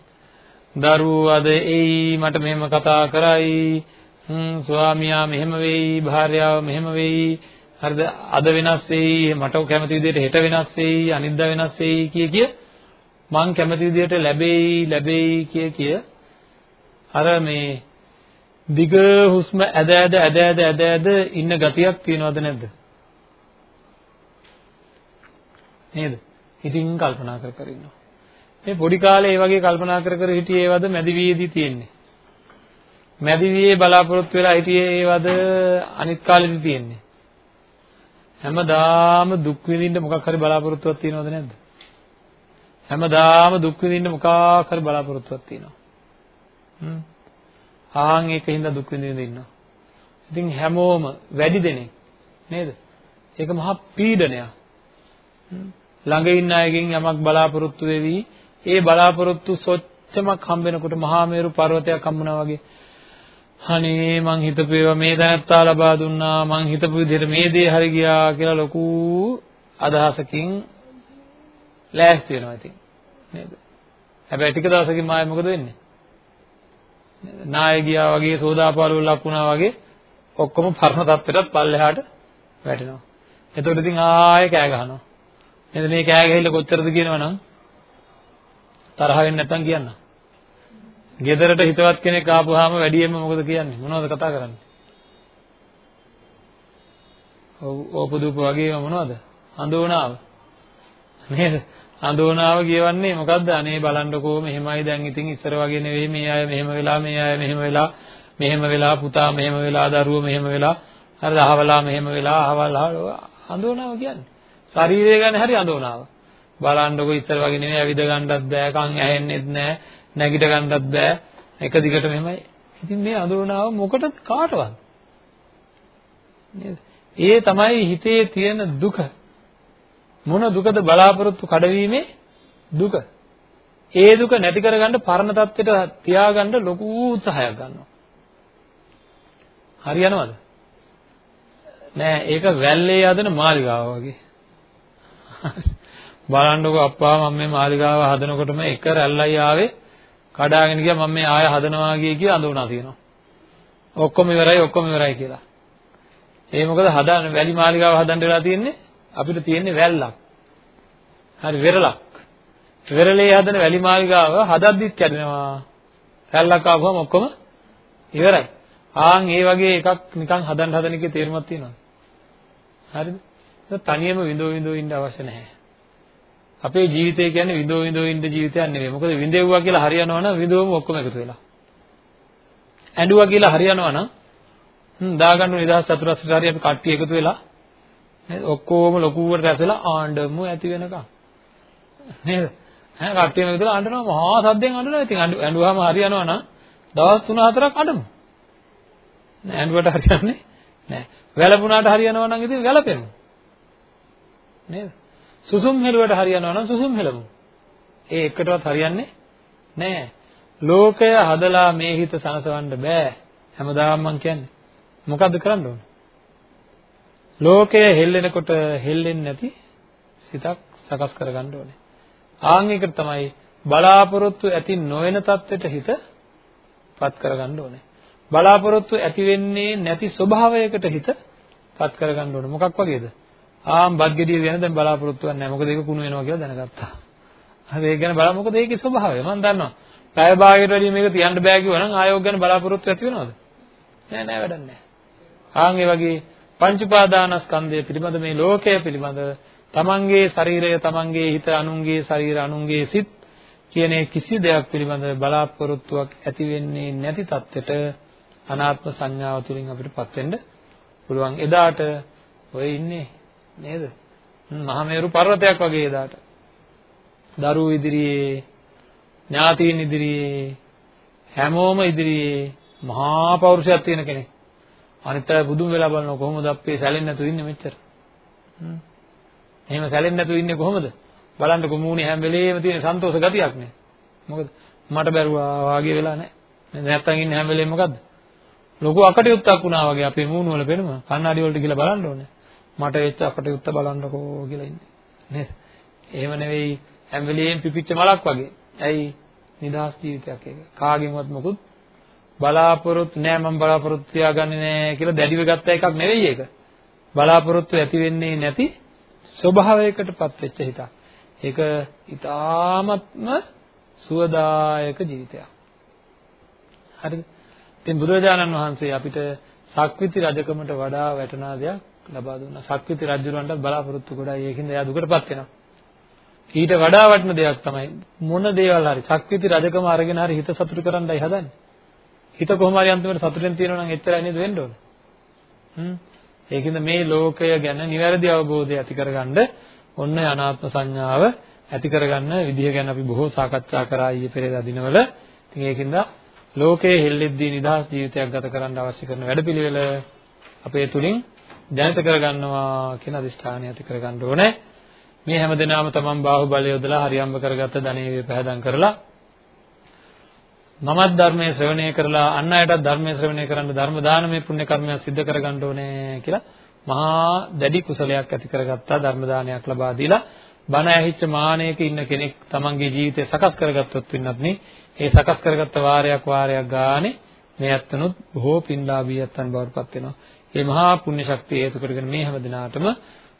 දරුවෝ අද එයි මට මෙහෙම කතා කරයි. හ්ම් ස්වාමියා මෙහෙම වෙයි භාර්යාව මෙහෙම වෙයි. හරිද? අද වෙනස් වෙයි මට කැමති විදිහට හෙට වෙනස් වෙයි අනිද්දා වෙනස් වෙයි කිය කිය මං කැමති විදිහට ලැබෙයි ලැබෙයි කිය කිය අර මේ දිග හුස්ම ඇද ඇද ඇද ඇද ඇද ඇද ඉන්න ගතියක් තියෙනවද නැද්ද නේද ඉතින් කල්පනා කර කර ඉන්නවා මේ පොඩි කාලේ ඒ වගේ කල්පනා කර කර හිටියේ ඒවද මැදිවියේදී තියෙන්නේ. මැදිවියේ බලාපොරොත්තු වෙලා හිටියේ ඒවද අනිත් කාලෙදී තියෙන්නේ. හැමදාම දුක් විඳින්න මොකක් හරි බලාපොරොත්තුවක් තියෙනවද නැද්ද? හැමදාම දුක් විඳින්න මොකක් හරි බලාපොරොත්තුවක් තියෙනවා. හ්ම්. ආන් ඒකින්ද දුක් විඳින්න ඉන්නවා. ඉතින් හැමෝම වැඩි දෙනෙක් නේද? ඒක මහා පීඩනයක්. ළඟ ඉන්න අයගෙන් යමක් බලාපොරොත්තු වෙවි ඒ බලාපොරොත්තු සොච්චමක් හම්බ වෙනකොට මහා මේරු පර්වතයක් හම්බුනා වගේ අනේ මං හිතපු ඒවා මේ දැනත්තා ලබා දුන්නා මං හිතපු විදිහට මේ දේ හරි ගියා කියලා ලොකු අදහසකින් ලෑස්ති වෙනවා ඉතින් නේද හැබැයි ටික දවසකින් මාය මොකද වෙන්නේ නාය ගියා වගේ සෝදාපාලුව ලක් වුණා වගේ ඔක්කොම පරණ තත්ත්වයටත් පල්ලෙහාට වැටෙනවා එතකොට ඉතින් ආයෙ කෑ ගහනවා නේද මේ කෑ ගහilla කොච්චරද කියනවනම් තරහ වෙන්නේ නැත්තම් කියන්න. ගෙදරට හිතවත් කෙනෙක් ආපුවාම වැඩියෙන්ම මොකද කියන්නේ? මොනවද කතා කරන්නේ? ඔව් ඕපදූප වගේම මොනවද? අඳෝනාව. නේද? අඳෝනාව කියවන්නේ මොකද්ද? අනේ බලන්නකෝ මෙහෙමයි දැන් ඉතින් ඉස්සර වගේ නෙවෙයි මේ අය මෙහෙම වෙලා මේ අය මෙහෙම වෙලා මෙහෙම වෙලා පුතා මෙහෙම වෙලා දරුවෝ මෙහෙම වෙලා හරිද අහවලා මෙහෙම වෙලා අහවල් අඳෝනාව කියන්නේ. ශරීරය ගැන හරි අඳෝනාව. බලන්නකො ඉස්සර වගේ නෙමෙයි ඇවිද ගන්නත් බෑ කන් ඇහෙන්නෙත් නෑ නැගිට ගන්නත් බෑ එක දිගට මෙහෙමයි ඉතින් මේ අඳුරනාව මොකටද කාටවත් නේද ඒ තමයි හිතේ තියෙන දුක මොන දුකද බලාපොරොත්තු කඩවීමේ දුක? ඒ දුක නැති කරගන්න පරණ தත්වෙට තියාගන්න ලොකු උත්සාහයක් ගන්නවා. හරියනවද නෑ ඒක වැල්ලේ යදන මාලිගාව වගේ. බලන්නකෝ අප්පා මම මේ මාලිගාව හදනකොටම එක රැල්ලයි ආවේ. කඩාගෙන ගියා මම මේ ආය හදනවා කිය කිය අඳුනා තියෙනවා. ඔක්කොම ඉවරයි ඔක්කොම ඉවරයි කියලා. ඒ මොකද හදන්න වැලි මාලිගාව හදන්න වෙලා තියෙන්නේ අපිට තියෙන්නේ වැල්ලක්. හරි වෙරළක්. වෙරළේ හදන වැලි මාලිගාව හදද්දිත් කැඩෙනවා. රැල්ලක් ආවම ඔක්කොම ඉවරයි. ආන් ඒ වගේ එකක් නිකන් හදන්න හදන එකේ තේරුමක් තියෙනවා. හරිද? තනියම විඳෝ විඳෝ ඉන්න අවශ්‍ය නැහැ. අපේ ජීවිතය කියන්නේ විඳෝ විඳෝ ඉන්න ජීවිතයක් නෙවෙයි. මොකද විඳෙව්වා කියලා හරියනවා නම් විඳවම ඔක්කොම එකතු වෙලා. ඇඬුවා කියලා හරියනවා නම් හ්ම් දාගන්න නිදහස් චතුරස්‍රය හරි අපි කට්ටිය එකතු වෙලා නේද? ඔක්කොම ලොකුවට රැසලා ආණ්ඩමු ඇති වෙනකම්. නේද? ඈ කට්ටියම එකතුලා අඬනවා මහා සද්දෙන් අඬනවා. ඉතින් ඇඬුවාම හරියනවා නම් දවස් 3-4ක් අඬමු. ඇඬුවට හරියන්නේ නැහැ. වැළපුණාට හරියනවා නම් ඉතින් වැළපෙමු. නේද? සුසුම් හෙළුවට හරියනවා නම් සුසුම් හෙළමු. ඒ එකටවත් හරියන්නේ නැහැ. ලෝකය හදලා මේ හිත සනසවන්න බෑ. හැමදාම මම කියන්නේ. මොකද්ද කරන්න ඕන? ලෝකය හෙල්ලෙනකොට හෙල්ලෙන්නේ නැති සිතක් සකස් කරගන්න ඕනේ. ආන් එකට තමයි බලාපොරොත්තු ඇති නොවන தත්වෙට හිත පත් කරගන්න ඕනේ. බලාපොරොත්තු ඇති වෙන්නේ නැති ස්වභාවයකට හිත පත් කරගන්න ඕනේ. මොකක් වගේද? ආම් බද්ගෙඩිය ගැන දැන් බලාපොරොත්තු වෙන්නේ නැහැ. මොකද ඒක කුණු වෙනවා කියලා දැනගත්තා. හරි ඒක ගැන බලමු මොකද ඒකේ ස්වභාවය මම දන්නවා. පැය භාගයට වැඩිය මේක තියන්න බෑ කිව්වනම් ආයෝග ගැන බලාපොරොත්තු ඇති වෙනවද? නෑ නෑ වැඩක් නෑ. ආන් ඒ වගේ පංච උපාදානස්කන්ධය පිළිබඳ මේ ලෝකය පිළිබඳ තමන්ගේ ශරීරය තමන්ගේ හිත අනුන්ගේ ශරීර අනුන්ගේ සිත් කියන කිසි දෙයක් පිළිබඳ බලාපොරොත්තුවක් ඇති වෙන්නේ නැති තත්ත්වයට අනාත්ම සංඥාව තුළින් අපිටපත් වෙන්න පුළුවන්. එදාට ඔය ඉන්නේ නේද? මහමෙරු පර්වතයක් වගේ එදාට. දරුවෝ ඉදිරියේ ඥාතීන් ඉදිරියේ හැමෝම ඉදිරියේ මහා පෞරුෂයක් තියෙන කෙනෙක්. අනිත් අය බුදුන් වෙලා බලනවා කොහොමද අපේ සැලෙන්නේ නැතුව ඉන්නේ මෙච්චර. හ්ම්. එහෙම සැලෙන්නේ නැතුව ඉන්නේ කොහොමද? බලන්නකො මූණේ හැම වෙලේම තියෙන සන්තෝෂ ගතියක් නේ. මොකද මට බැරුවා වාගේ වෙලා නැහැ. නැත්තම් ඉන්නේ හැම වෙලේම මොකද්ද? ලොකු අකටයුත්තක් වුණා වගේ අපේ මූණ වල පෙනුම කණ්ණාඩි වලට ගිහලා බලන්න ඕනේ. මට වෙච්ච අකටයුත්ත බලන්නකෝ කියලා ඉන්නේ. නේද? එහෙම නෙවෙයි හැම වෙලේම පිපිච්ච මලක් වගේ. ඇයි? නිදහස් ජීවිතයක් ඒක. කාගෙන්වත් මොකුත් බලාපොරොත්තු නෑ මම බලාපොරොත්තු තියාගන්නේ නෑ කියලා දැඩිව ගත්ත එකක් නෙවෙයි ඒක. බලාපොරොත්තු ඇති වෙන්නේ නැති ස්වභාවයකටපත් වෙච්ච හිතක්. ඒක ඊ타ත්ම සුවදායක ජීවිතයක්. හරිද? ඉතින් බුදුරජාණන් වහන්සේ අපිට සක්විති රජකමට වඩා වටිනා දෙයක් ලබා දුන්නා. සක්විති රජුරවන්ට බලාපොරොත්තු ගොඩයි. ඒකින්ද එයා දුකටපත් වෙනවා. ඊට වඩා වටින දෙයක් තමයි මොන දේවල් හරි සක්විති රජකම අරගෙන හරි හිත සතුටු කරන්නයි හදන්නේ. හිත කොහොම හරි අන්තිමට සතුටෙන් තියෙනවා නම් එච්චරයි නේද වෙන්න ඕන. හ්ම්. ඒකින්ද මේ ලෝකය ගැන නිවැරදි අවබෝධය ඇති කරගන්න ඔන්න අනාත්ම සංඥාව ඇති කරගන්න විදිහ ගැන අපි බොහෝ සාකච්ඡා කරා ඊයේ පෙරේදා දිනවල. ඉතින් ඒකින්ද ලෝකයේ හෙල්ලෙද්දී නිදහස් ජීවිතයක් ගත කරන්න අවශ්‍ය කරන වැඩපිළිවෙල අපේ තුලින් දැනිත කරගන්නවා කියන අදිෂ්ඨානය ඇති කරගන්න ඕනේ. මේ හැමදෙනාම තමන් බාහුවලය යොදලා හරියම්බ කරගත්ත ධනෙ පහදම් කරලා මමත් ධර්මයේ ශ්‍රවණය කරලා අන් අයටත් ධර්මයේ ශ්‍රවණය කරන්න ධර්ම දානමය පුණ්‍ය කර්මයක් සිද්ධ කරගන්න ඕනේ කියලා මහා දැඩි කුසලයක් ඇති කරගත්තා ධර්ම දානයක් ලබා දීලා බණ ඇහිච්ච මානයක ඉන්න කෙනෙක් තමන්ගේ ජීවිතය සකස් කරගත්තොත් වෙනත් නේ ඒ සකස් කරගත්ත වාරයක් වාරයක් ගානේ මේ ඇත්තනොත් බොහෝ පින්ලාභී ඇත්තන් බවට පත් වෙනවා. මේ මහා පුණ්‍ය ශක්තිය හේතු කරගෙන මේ හැම දිනාටම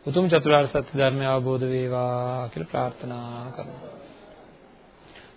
උතුම් චතුරාර්ය සත්‍ය ධර්මය අවබෝධ වේවා කියලා ප්‍රාර්ථනා කරනවා.